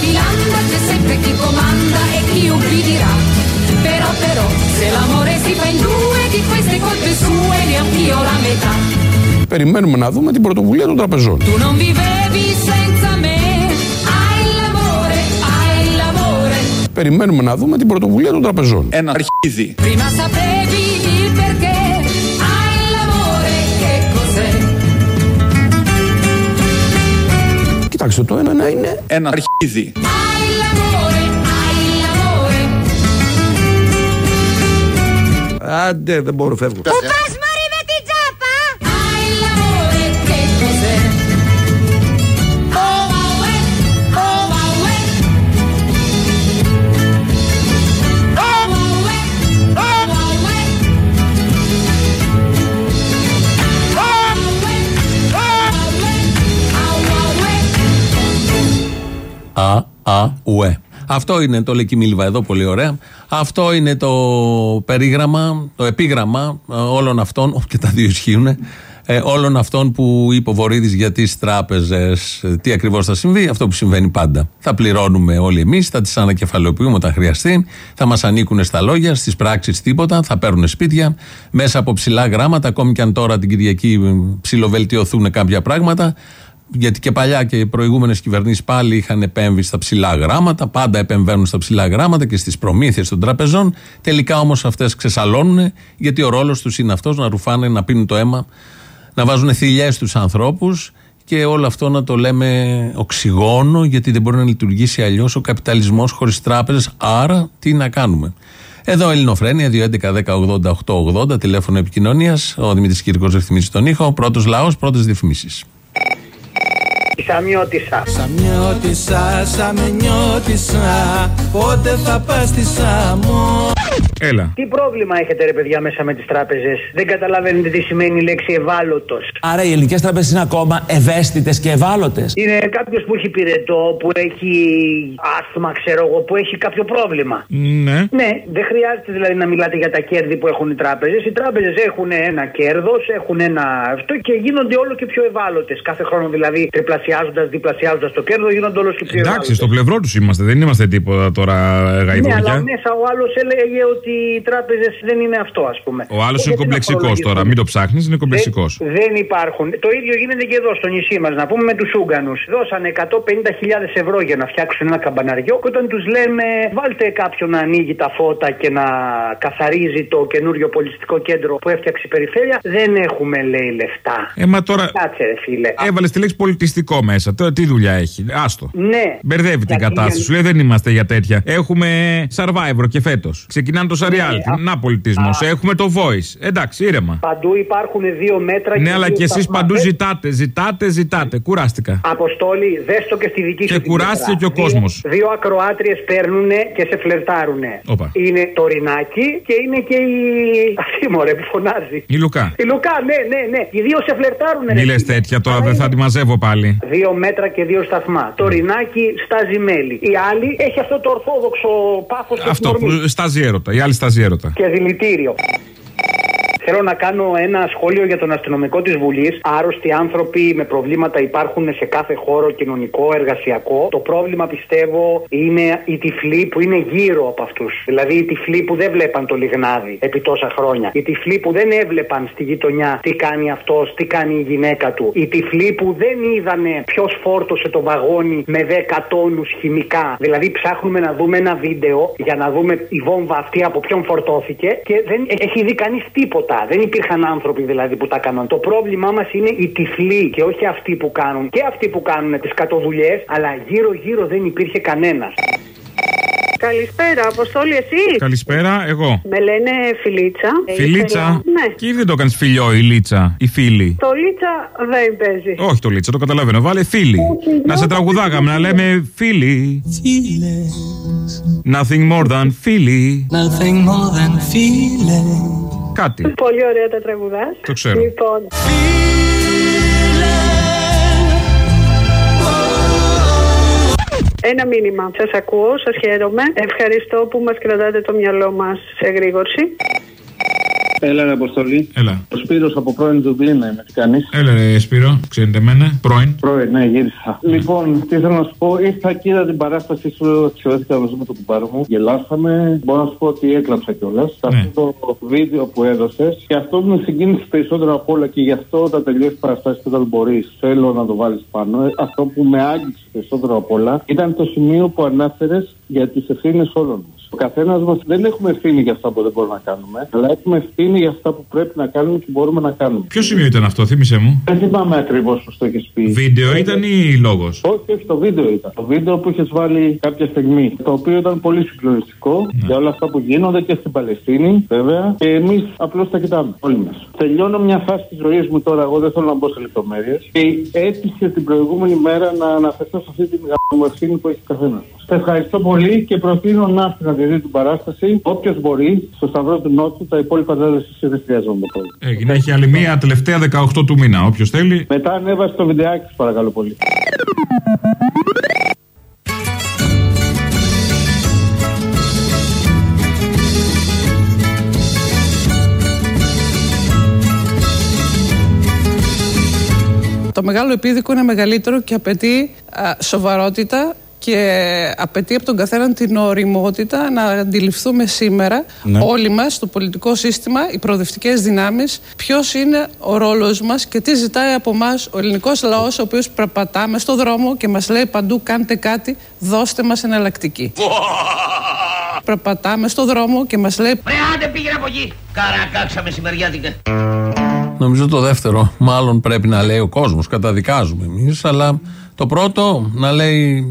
Περιμένουμε να δούμε την πρωτοβουλία των τραπεζών. Ένα αρχίδι. Prima sapevi il perché, hai il lavoro, che cos'è? Κοιτάξτε, το ένα να είναι Ένα αρχίδι. Hai il lavoro, hai il lavoro. Άντε, δεν μπορώ, φεύγω. Α, α, ουε. Αυτό είναι το λέει Μίλβα εδώ, πολύ ωραία. Αυτό είναι το περίγραμμα, το επίγραμμα ε, όλων αυτών, όχι και τα δύο ισχύουν, ε, όλων αυτών που είπε ο Βορύδης για τις τράπεζες. Ε, Τι ακριβώς θα συμβεί, αυτό που συμβαίνει πάντα. Θα πληρώνουμε όλοι εμείς, θα τις ανακεφαλαιοποιούμε όταν χρειαστεί, θα μας ανήκουν στα λόγια, στις πράξεις τίποτα, θα παίρνουν σπίτια, μέσα από ψηλά γράμματα, ακόμη και αν τώρα την Κυριακή ψηλοβελτιωθούν κάποια πράγματα, γιατί και παλιά και οι προηγούμενες κυβερνήσεις πάλι είχαν επέμβει στα ψηλά γράμματα, πάντα επεμβαίνουν στα ψηλά γράμματα και στις προμήθειες των τραπεζών. Τελικά όμως αυτές ξεσαλώνουν, γιατί ο ρόλος τους είναι αυτός να ρουφάνε, να πίνουν το αίμα, να βάζουν θηλιές στου ανθρώπους και όλο αυτό να το λέμε οξυγόνο, γιατί δεν μπορεί να λειτουργήσει αλλιώς ο καπιταλισμός χωρίς τράπεζες. Άρα, τι να κάνουμε. Εδώ Ελληνοφρένια, 2.11.10.80.880, τηλέφωνο επικοινωνίας. Ο Δημήτρης Κυρικό ρυθμίζει τον ήχο. Πρώτος λαός, πρώτες διαφημίσεις. Σαμιώτησα. Σαμιώτησα, σαμενιώτησα, πότε θα πας στη Σαμό. Έλα. Τι πρόβλημα έχετε ρε παιδιά μέσα με τις τράπεζες; Δεν καταλαβαίνετε τι σημαίνει η λέξη ευάλωτος. Άρα οι ελληνικές τράπεζες είναι ακόμα ευαίσθητες και ευάλωτες. Είναι κάποιος που έχει πυρετό, που έχει άσθμα, ξέρω εγώ, που έχει κάποιο πρόβλημα. Ναι. Ναι, δεν χρειάζεται δηλαδή να μιλάτε για τα κέρδη που έχουν οι τράπεζες. Οι τράπεζες έχουν ένα κέρδος, έχουν ένα αυτό και γίνονται όλο και πιο ευάλωτες. Κάθε χρόνο δηλαδή τριπλασιάζοντας, διπλασιάζοντας το κέρδο γίνονται όλο και πιο ευάλωτες. Εντάξει, στο πλευρό τους είμαστε. Δεν είμαστε τίποτα τώρα Ναι, αλλά γαϊδουριά. μέσα ο άλλος έλεγε ότι οι τράπεζες δεν είναι αυτό, ας πούμε. Ο άλλος Και είναι γιατί να κομπλεξικός φορολογηθούν. τώρα. Μην το ψάχνεις, είναι κομπλεξικός. Δεν, δεν υπάρχουν. Το ίδιο γίνεται και εδώ στο νησί μας. Να πούμε με τους Ούγκανου. Δώσανε 150.000 ευρώ για να φτιάξουν ένα καμπαναριό. Και όταν τους λέμε, βάλτε κάποιον να ανοίγει τα φώτα και να καθαρίζει το καινούριο πολιτιστικό κέντρο που έφτιαξε η περιφέρεια, δεν έχουμε, λέει, λεφτά. Ε, μα τώρα. Κάτσε, ρε φίλε. Έβαλες τη λέξη πολιτιστικό μέσα. Τώρα τι δουλειά έχει; Άστο. Ναι. Μπερδεύει την Γιατί κατάσταση. για- Σου λέει δεν είμαστε για τέτοια. Έχουμε survivor και φέτος. Ξεκινάνε το Άκουσα reality. Να πολιτισμός. Έχουμε το voice. Εντάξει, ήρεμα. Παντού υπάρχουν δύο μέτρα Ναι, αλλά δύο και εσείς σταθμά. παντού Δεν- ζητάτε, ζητάτε, ζητάτε. Κουράστηκα. Αποστόλη, δες το και στη δική σου Και την κουράστηκε πλευρά. και ο Δύο- κόσμος. Δύο ακροάτριες παίρνουν και σε φλερτάρουν. Όπα. Είναι το Ρινάκι και είναι και η. Αυτή μωρέ που φωνάζει. Η Λουκά. Η Λουκά, ναι, ναι, ναι. Οι δύο σε φλερτάρουν. Μη λες τέτοια τώρα, δεν θα τη μαζεύω πάλι. Δύο μέτρα και δύο σταθμά. Το Ρινάκι στάζει μέλι. Η άλλη έχει αυτό το ορθόδοξο πάθος και Αυτό την ορμή. που στάζει έρωτα. Η άλλη στάζει έρωτα. Και δηλητήριο. Θέλω να κάνω ένα σχόλιο για τον αστυνομικό της Βουλής. Άρρωστοι άνθρωποι με προβλήματα υπάρχουν σε κάθε χώρο κοινωνικό, εργασιακό. Το πρόβλημα πιστεύω είναι οι τυφλοί που είναι γύρω από αυτούς. Δηλαδή οι τυφλοί που δεν βλέπαν το λιγνάδι επί τόσα χρόνια. Οι τυφλοί που δεν έβλεπαν στη γειτονιά τι κάνει αυτός, τι κάνει η γυναίκα του. Οι τυφλοί που δεν είδανε ποιος φόρτωσε το βαγόνι με 10 τόνου χημικά. Δηλαδή ψάχνουμε να δούμε ένα βίντεο για να δούμε η βόμβα αυτή από ποιον φορτώθηκε και δεν έχει δει κανείς τίποτα. Δεν υπήρχαν άνθρωποι δηλαδή που τα έκαναν. Το πρόβλημά μας είναι οι τυφλοί και όχι αυτοί που κάνουν. Και αυτοί που κάνουν τις κατοδουλειέ, αλλά γύρω-γύρω δεν υπήρχε κανένας. Καλησπέρα, Αποστόλη, εσύ; Καλησπέρα, εγώ. Με λένε Φιλίτσα. Ε, Φιλίτσα; ήθελα- Ναι. Και δεν το έκανε φιλιό η Λίτσα, η φίλη. Το Λίτσα δεν παίζει. Όχι το Λίτσα, το καταλαβαίνω. Βάλε φίλη. Να σε τραγουδάγαμε, να λέμε φίλη. Nothing more than φίλη. Nothing more than feeling. Κάτι. Πολύ ωραία τα τραγουδάς. Το ξέρω. Λοιπόν. Ένα μήνυμα. Σας ακούω, σας χαίρομαι. Ευχαριστώ που μας κρατάτε το μυαλό μας σε γρήγορση. Έλα, ρε Αποστολή. Έλα. Ο Σπύρος από πρώην Δουβλίνα είμαι. Τι κάνεις; Έλα ρε Σπύρο, ξέρετε εμένα, πρώην. Πρώην, ναι, γύρισα. Λοιπόν, τι θέλω να σου πω. Ήρθα και είδα την παράσταση σου. Αξιώθηκα μαζί με το κουμπάρο μου. Γελάσαμε. Μπορώ να σου πω ότι έκλαψα κιόλας. Σε αυτό το βίντεο που έδωσες. Και αυτό που με συγκίνησε περισσότερο απ' όλα και γι' αυτό όταν τελειώσει παραστάσει όταν μπορείς, θέλω να το βάλεις πάνω. Ε, Αυτό που με άγγιξε περισσότερο απ' όλα ήταν το σημείο που ανάφερες για τις ευθύνες όλων μας. Ο καθένας μας δεν έχουμε ευθύνη για αυτά που δεν μπορούμε να κάνουμε, αλλά έχουμε ευθύνη για αυτά που πρέπει να κάνουμε και μπορούμε να κάνουμε. Ποιο σημείο ήταν αυτό, θύμισε μου; Δεν θυμάμαι ακριβώς πώς το έχεις πει. Βίντεο ήταν ή λόγος; Όχι, όχι, το βίντεο ήταν. Το βίντεο που είχες βάλει κάποια στιγμή. Το οποίο ήταν πολύ συγκλονιστικό για όλα αυτά που γίνονται και στην Παλαιστίνη, βέβαια. Και εμείς απλώς τα κοιτάμε, όλοι μας. Τελειώνω μια φάση της ζωής μου τώρα, εγώ δεν θέλω να μπω σε λεπτομέρειες. Και έτυχε την προηγούμενη μέρα να αναφερθώ σε αυτή την μεγάλη ευθύνη που έχει ο καθένας μας. Σε ευχαριστώ πολύ και προτείνω να έρθει να τη δει την παράσταση. Όποιος μπορεί, στο Σταυρό του Νότου, τα υπόλοιπα δεν εσύ δεν χρειάζομαι πολύ. Έγινε, έχει άλλη μία τελευταία 18 του μήνα. Όποιος θέλει. Μετά ανέβασε το βιντεάκι, σας παρακαλώ πολύ. Το μεγάλο επίδικο είναι μεγαλύτερο και απαιτεί α, σοβαρότητα και απαιτεί από τον καθέναν την οριμότητα να αντιληφθούμε σήμερα Ναι. όλοι μας στο πολιτικό σύστημα, οι προοδευτικές δυνάμεις, ποιος είναι ο ρόλος μας και τι ζητάει από μας ο ελληνικός λαός ο οποίος περπατάμε στο δρόμο και μας λέει παντού κάντε κάτι, δώστε μας εναλλακτική. Περπατάμε στο δρόμο και μας λέει Ρε άντε πήγαινε από εκεί. Καρακάξα μεσημεριάτικα. Νομίζω το δεύτερο, μάλλον πρέπει να λέει ο κόσμος. Καταδικάζουμε εμείς. Αλλά το πρώτο να λέει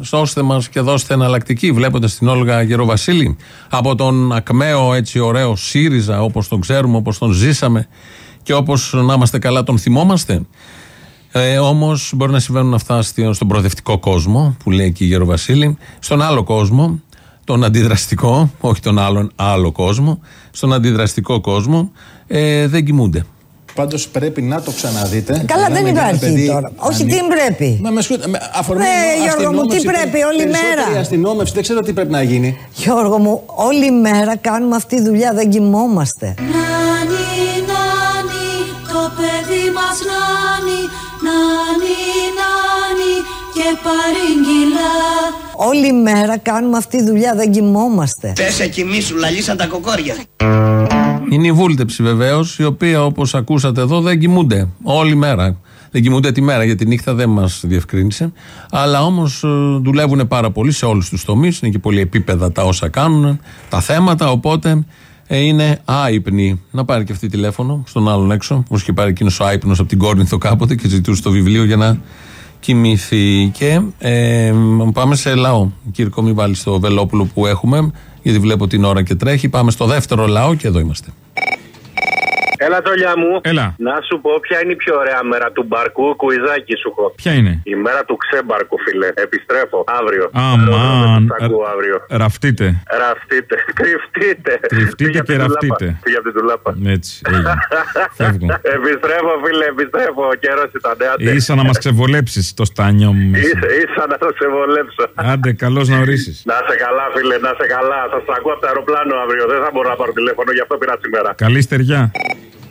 σώστε μας και δώστε εναλλακτική. Βλέποντας την Όλγα Γεροβασίλη από τον ακμαίο έτσι ωραίο ΣΥΡΙΖΑ όπως τον ξέρουμε, όπως τον ζήσαμε και όπως να είμαστε καλά τον θυμόμαστε. Ε, Όμως μπορεί να συμβαίνουν αυτά στη- στον προοδευτικό κόσμο που λέει και η Γεροβασίλη. Στον άλλο κόσμο, τον αντιδραστικό, όχι τον άλλον άλλο κόσμο, στον αντιδραστικό κόσμο ε, δεν κοιμούνται. Πάντως πρέπει να το ξαναδείτε. Καλά, Μιλάμε δεν για ένα υπάρχει παιδί τώρα. Όχι, ανή- τι πρέπει; Μα με συγχωρείτε, με αφορμή Ναι, μόνο Γιώργο μου, τι αστυνόμευση, πρέπει όλη περισσότερη μέρα; αστυνόμευση, δεν ξέρω τι πρέπει να γίνει. Γιώργο μου, όλη μέρα κάνουμε αυτή τη δουλειά, δεν κοιμόμαστε. Νάνι, νάνι, το παιδί μας νάνι, νάνι, νάνι και παρήγγυλα. Όλη μέρα κάνουμε αυτή τη δουλειά, δεν κοιμόμαστε. Πες κοιμήσου, λαλίσαν τα κοκόρια. Είναι η βούλτεψη βεβαίως, η οποία όπως ακούσατε εδώ δεν κοιμούνται όλη μέρα. Δεν κοιμούνται τη μέρα γιατί η νύχτα δεν μας διευκρίνησε. Αλλά όμως δουλεύουν πάρα πολύ σε όλους τους τομείς. Είναι και πολύ επίπεδα τα όσα κάνουν, τα θέματα. Οπότε ε, είναι άϊπνοι. Να πάρει και αυτή τηλέφωνο στον άλλον έξω. Όπως και πάρει εκείνος ο άϊπνος από την Κόρινθο κάποτε και ζητούσε το βιβλίο για να κοιμηθεί. Και ε, πάμε σε λαό. Κύρκο, μην βάλεις το βελόπουλο που έχουμε. Γιατί βλέπω την ώρα και τρέχει. Πάμε στο δεύτερο λαό και εδώ είμαστε. Έλα, τόλια μου. Έλα. Να σου πω, ποια είναι η πιο ωραία μέρα του μπαρκού, κουιζάκι σου έχω. Ποια είναι; Η μέρα του ξέμπαρκου, φίλε. Επιστρέφω αύριο. Αμάν. Θα ακούω αύριο. Ραφτείτε. Ραφτείτε. Κρυφτείτε. Κρυφτείτε Φύγε απ' και την τουλάπα. ραφτείτε. Φύγε από την τουλάπα. Έτσι. έγινε. Φεύγω. επιστρέφω, φίλε, επιστρέφω. Ο καιρό ήταν. Άντε. Ίσα να μας ξεβολέψεις το στάνιο μου μέσα. Ίσα, ίσα να το ξεβολέψω. Άντε, καλώς να ορίσεις. Να σε καλά, φίλε, να σε καλά. Θα σα ακούω από το αεροπλάνο αύριο. Δεν θα μπορώ να πάρω τηλέφωνο, γι' αυτό πήρα σήμερα. Καλή στεριά.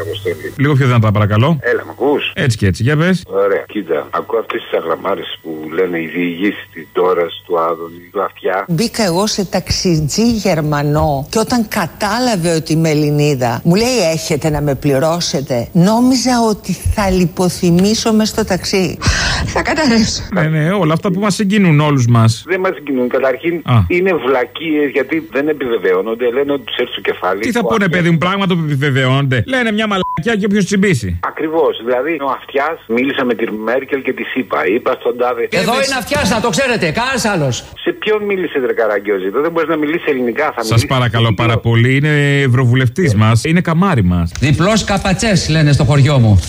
αποστολή. Λίγο πιο δυνατά, παρακαλώ. Έλα, μ' ακούς; Έτσι και έτσι, για πες. Ωραία, κοίτα. Ακούω αυτές τις αγραμμάρες που λένε η διηγήση της τώρα του Άδωνη, του Αυτιά. Μπήκα εγώ σε ταξιτζή Γερμανό και όταν κατάλαβε ότι είμαι Ελληνίδα μου λέει έχετε να με πληρώσετε; Νόμιζα ότι θα λιποθυμήσω μες στο ταξί. Θα καταρρεύσω. Ναι, ναι, όλα αυτά που μας συγκινούν όλους μας. Δεν μας συγκινούν. Καταρχήν Α. είναι βλακίες γιατί δεν επιβεβαιώνονται. Λένε ότι του έρθει στο κεφάλι. Τι θα πούνε, παιδί μου, πράγματα που επιβεβαιώνονται. Λένε μια μαλακιά και όποιος τσιμπήσει. Ακριβώς. Δηλαδή, ο Αυτιάς μίλησε με τη Μέρκελ και τη είπα. Είπα στον Τάδε. Εδώ είναι αυτιάς, να το ξέρετε. Κανένας άλλος. Σε ποιον μίλησε, Ρε Καραγκιόζη; Δεν μπορείς να μιλήσεις ελληνικά. Θα Σας μιλήσεις παρακαλώ πάρα πολύ, είναι ευρωβουλευτής μας. Είναι καμάρι μας. Διπλός καπατσές λένε στο χωριό μου.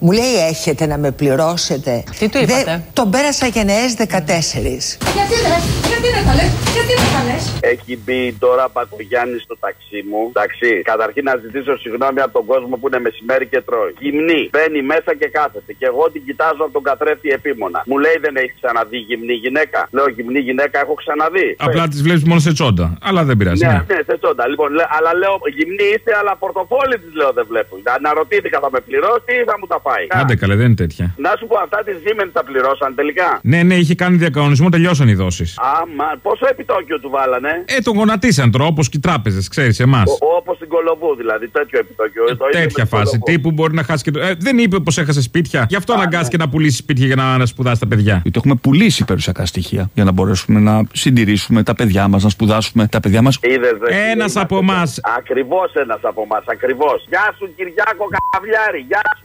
Μου λέει έχετε να με πληρώσετε. Τι του είπατε; τον πέρασα γενναίες 14. Γιατί ρε, γιατί ρε τα λες, γιατί ρε τα λες; Έχει μπει τώρα Πακογιάννη στο ταξί μου. Εντάξει, καταρχήν να ζητήσω συγγνώμη από τον κόσμο που είναι μεσημέρι και τρώει. Γυμνή, μπαίνει μέσα και κάθεται. Και εγώ την κοιτάζω από τον καθρέφτη επίμονα. Μου λέει δεν έχεις ξαναδεί γυμνή γυναίκα; Λέω γυμνή γυναίκα έχω ξαναδεί. Απλά τις βλέπεις μόνο σε τσόντα. Αλλά δεν πειράζει. Ναι, ναι. ναι, σε τσόντα. Λοιπόν, λέ- αλλά λέω γυμνή είστε, αλλά πορτοφόλι τη λέω δεν βλέπω. Αναρωτήθηκα θα με πληρώσει ή θα μου τα πάει. Άντε καλέ, δεν είναι τέτοια. Να σου πω αυτά της Siemens τα πληρώσαν τελικά. Ναι, ναι, είχε κάνει διακανονισμό, τελειώσαν οι δόσεις. Άμα, πόσο επιτόκιο του βάλανε; Ε, τον γονατίσαν τώρα, όπως και οι τράπεζες, ξέρεις, εμάς. Όπως στην Κολοβού δηλαδή, τέτοιο επιτόκιο. Το ίδιο με Τέτοια την φάση. Κολοβού. Τύπου μπορεί να χάσει και το. Ε, δεν είπε πως έχασε σπίτια. Γι' αυτό αναγκάστηκε να πουλήσεις σπίτια για να σπουδάσει τα παιδιά. Γιατί έχουμε πουλήσει περιουσιακά στοιχεία για να μπορέσουμε να συντηρήσουμε τα παιδιά μας, να σπουδάσουμε τα παιδιά μας. Ένας από εμάς. Ακριβώς ένας από εμάς, ακριβώς. Γεια σου Κυριάκο Καβιάρη, γεια σου.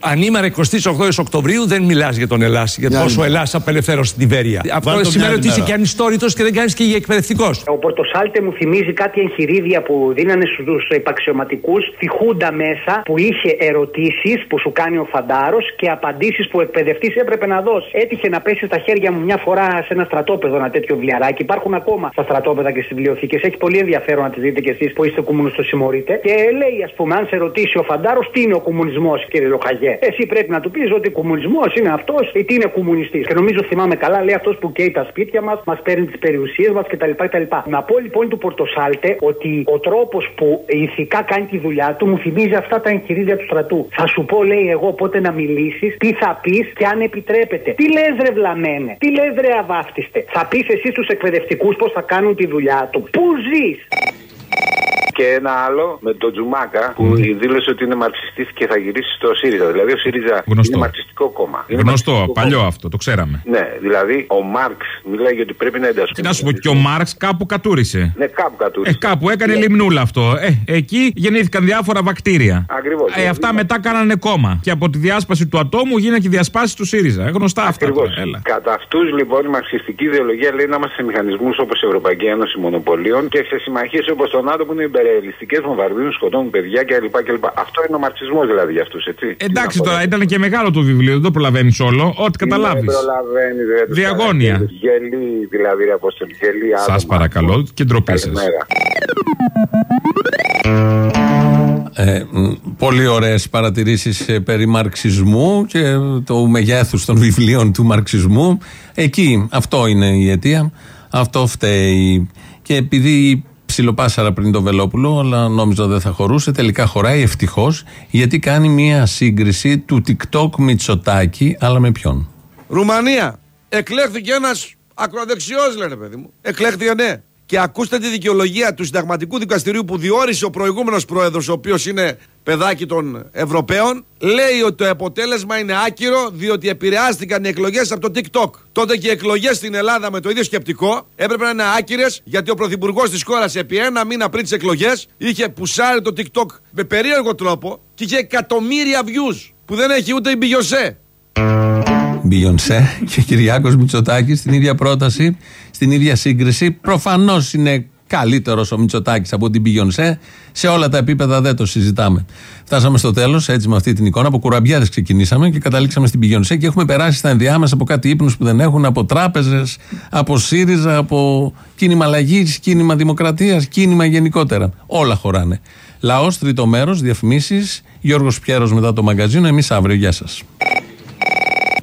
Ανήμερα 28 Οκτωβρίου δεν μιλάς για τον Ελλάς, για το Για πόσο άλλη Ελλάς απελευθέρωσε την Βέρεια. Αυτό Βάλ' το σημαίνει μια ότι άλλη είσαι μέρα. και ανιστόρητος και δεν κάνεις και εκπαιδευτικό. Ο Πορτοσάλτε μου θυμίζει κάτι εγχειρίδια που δίνανε στους υπαξιωματικούς στη Χούντα μέσα που είχε ερωτήσεις που σου κάνει ο Φαντάρος και απαντήσεις που ο εκπαιδευτής έπρεπε να δώσει. Έτυχε να πέσει στα χέρια μου μια φορά σε ένα στρατόπεδο ένα τέτοιο βιβλιαράκι. Υπάρχουν ακόμα στα στρατόπεδα και στις βιβλιοθήκες. Έχει πολύ ενδιαφέρον να τις δείτε κι εσείς που είστε κομμουνιστό συμμορείτε. Και λέει, ας πούμε, αν σε ρωτήσει ο Φαντάρος τι είναι ο κομμουνισμός, κύριε Λοχαγέ; Εσύ πρέπει να του πεις ότι ο κομμουνισμός είναι αυτός ή τι είναι κομμουνιστής. Και νομίζω θυμάμαι καλά, λέει αυτός που καίει τα σπίτια μας, μας παίρνει τις περιουσίες μας κτλ, κτλ. Να πω λοιπόν του Πορτοσάλτε ότι ο τρόπος που ηθικά κάνει τη δουλειά του μου θυμίζει αυτά τα εγχειρίδια του στρατού. Θα σου πω, λέει εγώ, πότε να μιλήσεις, τι θα πεις και αν επιτρέπεται. Τι λες, ρε βλαμένε, τι λες, ρε αβάφτιστε. Θα πεις εσύ στους εκπαιδευτικούς πώς θα κάνουν τη δουλειά του. Πού ζεις. Και ένα άλλο με τον Τζουμάκα που δήλωσε ότι είναι μαρξιστής και θα γυρίσει στο ΣΥΡΙΖΑ. Δηλαδή ο ΣΥΡΙΖΑ Γνωστό. είναι μαρξιστικό κόμμα. Είναι Γνωστό, μαρξιστικό παλιό κόμμα. αυτό, το ξέραμε. Ναι, δηλαδή ο Μάρξ μιλάει για ότι πρέπει να εντάσσουμε. Τι να σου πω, και ο Μάρξ κάπου κατούρισε. Ναι, κάπου κατούρισε. Ε, κάπου έκανε λιμνούλα αυτό. Ε, εκεί γεννήθηκαν διάφορα βακτήρια. Ακριβώς. Ε, αυτά μετά κάνανε κόμμα. Και από τη διάσπαση του ατόμου γίνανε και οι διασπάσει του ΣΥΡΙΖΑ. Ε, γνωστά αυτά. Ακριβώς. τώρα, Έλα. Κατά αυτούς λοιπόν η μαρξιστική ιδεολογία λέει να είμαστε σε μηχανισμούς όπως η Ευρωπαϊκή Ένωση Μονοπωλίων και σε συμμαχίες όπως το ΝΑΤΟ που είναι υπερελιστικέ, βομβαρδίζουν, σκοτώνουν παιδιά κλπ. κλπ. Αυτό είναι ο μαρξισμός δηλαδή για αυτούς, έτσι. Εντάξει τώρα, ήταν και μεγάλο το βιβλίο, δεν το προλαβαίνεις όλο. Ό,τι καταλάβεις. Δεν προλαβαίνεις, ρε, τους Διαγώνια. χαρακτήρες. Γελί, δηλαδή, ρε Απόστολη. Γελί, Σας άτομα. παρακαλώ και ντροπή σας. Καλημέρα. Ε, μ, πολύ ωραίες παρατηρήσεις ε, περί μαρξισμού και του μεγέθους των βιβλίων του μαρξισμού. Εκεί αυτό είναι η αιτία. Αυτό φταίει. Και επειδή ψιλοπάσαρα πριν το Βελόπουλο, αλλά νόμιζα δεν θα χωρούσε, τελικά χωράει ευτυχώς, γιατί κάνει μία σύγκριση του TikTok Μητσοτάκη, αλλά με ποιον; Ρουμανία. Εκλέχθηκε ένας ακροδεξιός, λένε παιδί μου. Εκλέχθηκε, ναι. Και ακούστε τη δικαιολογία του συνταγματικού δικαστηρίου που διόρισε ο προηγούμενος πρόεδρος, ο οποίος είναι παιδάκι των Ευρωπαίων. Λέει ότι το αποτέλεσμα είναι άκυρο διότι επηρεάστηκαν οι εκλογές από το TikTok. Τότε και οι εκλογές στην Ελλάδα με το ίδιο σκεπτικό έπρεπε να είναι άκυρες γιατί ο πρωθυπουργός της χώρας επί ένα μήνα πριν τις εκλογές είχε πουσάρει το TikTok με περίεργο τρόπο και είχε εκατομμύρια views που δεν έχει ούτε η Μπιγιοσέ. Μπιονσέ και Κυριάκος Μητσοτάκης στην ίδια πρόταση, στην ίδια σύγκριση. Προφανώς είναι καλύτερος ο Μητσοτάκης από την Πιγιονσέ. Σε όλα τα επίπεδα δεν το συζητάμε. Φτάσαμε στο τέλος, έτσι με αυτή την εικόνα. Από κουραμπιάδες ξεκινήσαμε και καταλήξαμε στην Πιγιονσέ και έχουμε περάσει στα ενδιάμεσα από κάτι ύπνους που δεν έχουν, από τράπεζες, από ΣΥΡΙΖΑ, από κίνημα αλλαγής, κίνημα δημοκρατίας, κίνημα γενικότερα. Όλα χωράνε. Λαός, τρίτο μέρος, διαφημίσεις. Γιώργος Πιέρος μετά το μαγκαζίνο. Εμείς αύριο. Γεια σας.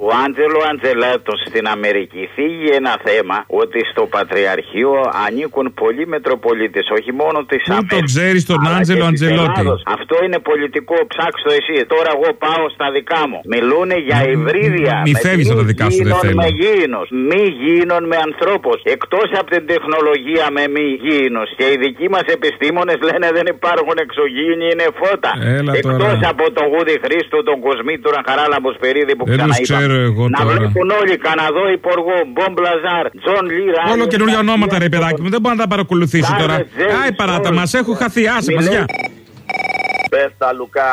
Ο Άντζελο Αντζελάτο στην Αμερική θίγει ένα θέμα ότι στο Πατριαρχείο ανήκουν πολλοί Μετροπολίτες, όχι μόνο της Πού το ξέρεις τον Άντζελο Αντζελότη. Αυτό είναι πολιτικό, ψάξτε εσύ. Τώρα εγώ πάω στα δικά μου. Μιλούν για υβρίδια. μη φεύγεις από τα δικά σου, δεν γήινων θέλω. με γήινο. Μη γήινων με ανθρώπους. Εκτός από την τεχνολογία με μη γήινο. Και οι δικοί μας επιστήμονες λένε δεν υπάρχουν εξωγήινοι, είναι φώτα. Έλα Εκτός τώρα. από τον Γούδη Χρήστο, τον Κοσμή, τον Χαράλαμπος Περίδη που Δεν τους ξαναείπα. Ξέρω εγώ Να τώρα. βλέπουν όλοι Καναδό Υπουργό, Μπομ Μπλαζάρ, Τζον Λίρα. Όλο καινούργια ονόματα, ρε παιδάκι μου. Δεν μπορώ να τα παρακολουθήσω Κάνε τώρα. Τζέιμς Άι παράτα, Μποντ. μας έχω χαθεί. Άσε μας, Μιλέ. γεια. Πες τα Λουκά.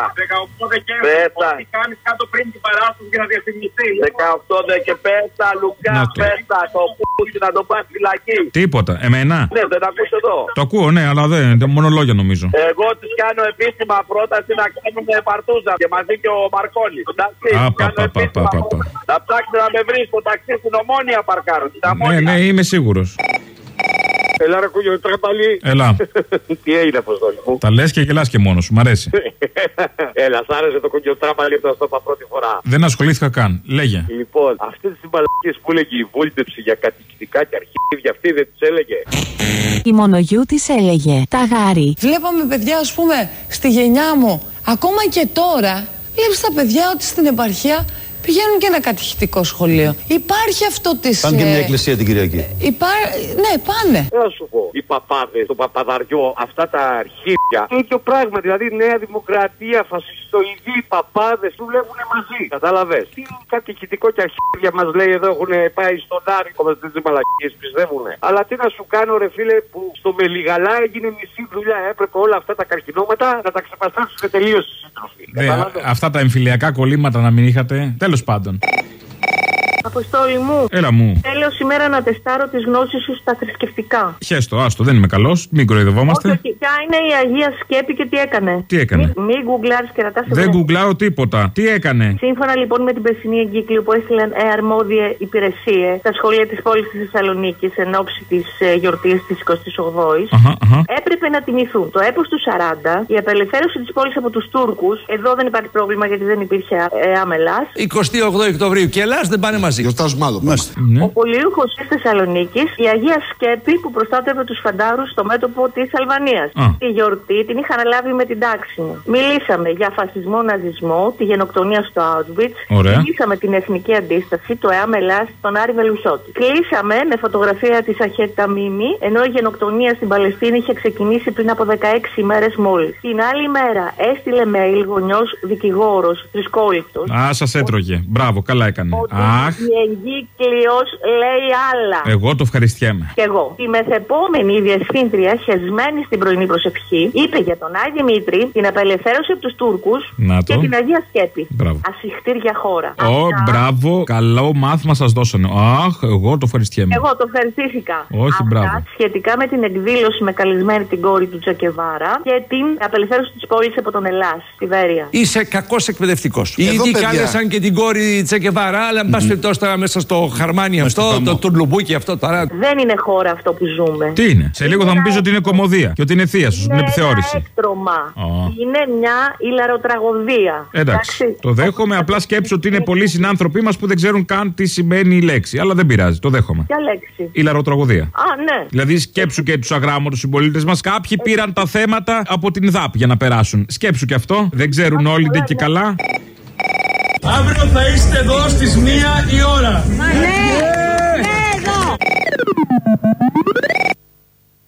18 Δεκέμβρη. Πες τα. Τι κάνεις κάτω πριν την παράσταση για να διαφημιστείς. 18 δε και πες τα Λουκά. Να το. Πες τα το πούτσι να το πας φυλακή. Τίποτα. Εμένα; Ναι, δεν τα ακούς εδώ. Το ακούω, ναι, αλλά δεν. Μόνο λόγια νομίζω. Εγώ της κάνω επίσημα πρόταση να κάνουμε παρτούζα και μαζί και ο Μαρκόνη. Εντάξει, Α, πα, κάνω πα, πα, επίσημα πα, πα, πα. πρόταση. Να ψάξετε να με βρεις στο ταξί στην Ομόνια παρκάρω. Στην Ναι, Αμόνια. ναι, είμαι σίγουρος. Έλα ρε κούγιο, τραμπαλί. Έλα. Τι έγινε αποστολή μου; Τα λες και γελάς και μόνος σου. Μ' αρέσει. Έλα, σ' άρεσε το κούγιο τραμπαλί που θα το είπα πρώτη φορά. Δεν ασχολήθηκα καν. Λέγε. Λοιπόν, αυτές τις μαλακίε που έλεγε η βόλτεψη για κατοικητικά και αρχίδια, αυτή δεν τις έλεγε. Η μονογιού της έλεγε Τα γάρι. Βλέπαμε παιδιά, ας πούμε, στη γενιά μου, ακόμα και τώρα, βλέπεις τα παιδιά ότι στην επαρχία πηγαίνουν και ένα κατηχητικό σχολείο. Υπάρχει αυτό της. Πάνε και μια εκκλησία την Κυριακή. Υπά... Ναι, πάνε. Να σου πω, οι παπάδες, το παπαδαριό, αυτά τα αρχίδια. Το ίδιο πράγμα, δηλαδή Νέα Δημοκρατία, φασιστοειδή, παπάδες δουλεύουν μαζί. Κατάλαβες; Τι κατοικητικό και αρχίδια μας λέει εδώ έχουν πάει στον Άρικο μα τις μαλακίες πιστεύουν. Αλλά τι να σου κάνω, ρε φίλε, που στο Μελιγαλά έγινε μισή δουλειά. Έπρεπε όλα αυτά τα καρκινόματα να τα ξεπαστάσουν τελείως οι σύντροφοι. Δε, αυτά τα εμφυλιακά κολλήματα να μην είχατε. Τέλος πάντων. Αποστόλη μου. Έλα μου. Θέλω σήμερα να τεστάρω τις γνώσεις σου στα θρησκευτικά. Χέστο, άστο, δεν είμαι καλός. Μην κοροϊδευόμαστε. Όχι, ποια είναι η Αγία Σκέπη και τι έκανε; Τι έκανε; Μην, μην γκουγκλάρεις και ρωτάς Δεν γκουγκλάω τίποτα. Τι έκανε; Σύμφωνα λοιπόν με την περσινή εγκύκλιο που έστειλαν ε, αρμόδια υπηρεσίες στα σχολεία της πόλης της Θεσσαλονίκης εν ώψη της ε, γιορτής της 28η, Αχα, αχα. έπρεπε να τιμηθούν το έπος του 40, η απελευθέρωση της πόλης από τους Τούρκους. Εδώ δεν υπάρχει πρόβλημα γιατί δεν υπήρχε ε, άμελας. 28 Οκτωβρίου και Ελλάς δεν πάνε μαζί. Γιορτάζουμε άλλο. Ναι. Ο πολιούχο της Θεσσαλονίκης, η Αγία Σκέπη που προστάτευε τους φαντάρους στο μέτωπο της Αλβανίας. Α. Τη γιορτή την είχα αναλάβει με την τάξη μου. Μιλήσαμε για φασισμό, ναζισμό, τη γενοκτονία στο Auschwitz. Ωραία. Μιλήσαμε την εθνική αντίσταση, το ΕΑΜ Ελλάς, τον Άρη Βελουσότη. Κλείσαμε με φωτογραφία της Αχέτα Μίμη, ενώ η γενοκτονία στην Παλαιστίνη είχε ξεκινήσει πριν από 16 ημέρε μόλις. Την άλλη μέρα έστειλε mail γονιός δικηγόρος, τρισκόληπτο. Α, σας έτρωγε. Μπράβο, καλά έκανε. Αχ, Η εγκύκλιο λέει άλλα. εγώ το ευχαριστιέμαι. Κι εγώ. Η μεθεπόμενη διευθύντρια, χεσμένη στην πρωινή προσευχή, είπε για τον Άγιο Δημήτρη την απελευθέρωση από τους Τούρκους Να και το. την Αγία Σκέπη. Μπράβο. Ασυχτήρια χώρα. Ω, μπράβο, καλό μάθημα σας δώσανε. Αχ, εγώ το ευχαριστιέμαι. Εγώ το ευχαριστήθηκα. Όχι, Αυτά μπράβο. Σχετικά με την εκδήλωση με καλεσμένη την κόρη του Τσακεβάρα και την απελευθέρωση της πόλης από τον Ελλάς, τη Βέρεια. Είσαι κακός εκπαιδευτικός. Εδώ, Ήδη παιδιά. κάλεσαν και την κόρη Τσεκεβάρα, αλλά εν πάση περιπτώσει τώρα μέσα στο χαρμάνι αυτό, το τουρλουμπούκι αυτό τώρα. Δεν είναι χώρα αυτό που ζούμε. Τι είναι; Σε λίγο θα μου πεις ότι είναι κομμωδία και ότι είναι θεία σου, είναι Είναι επιθεώρηση. ένα έκτρωμα. Α. Είναι μια ηλαροτραγωδία. Εντάξει. Το δέχομαι. Απλά σκέψω ότι είναι πολλοί συνάνθρωποι μας που δεν ξέρουν καν τι σημαίνει η λέξη. Αλλά δεν πειράζει. Το δέχομαι. Ποια λέξη; Η λαροτραγωδία. Α, ναι. Δηλαδή, σκέψου και τους αγράμματου συμπολίτες μας. Κάποιοι πήραν τα θέματα από την ΔΑΠ για να περάσουν. Σκέψου και αυτό. Δεν ξέρουν όλοι ντε και καλά. Αύριο θα είστε εδώ στις μία η ώρα. Ναι, ναι, εδώ.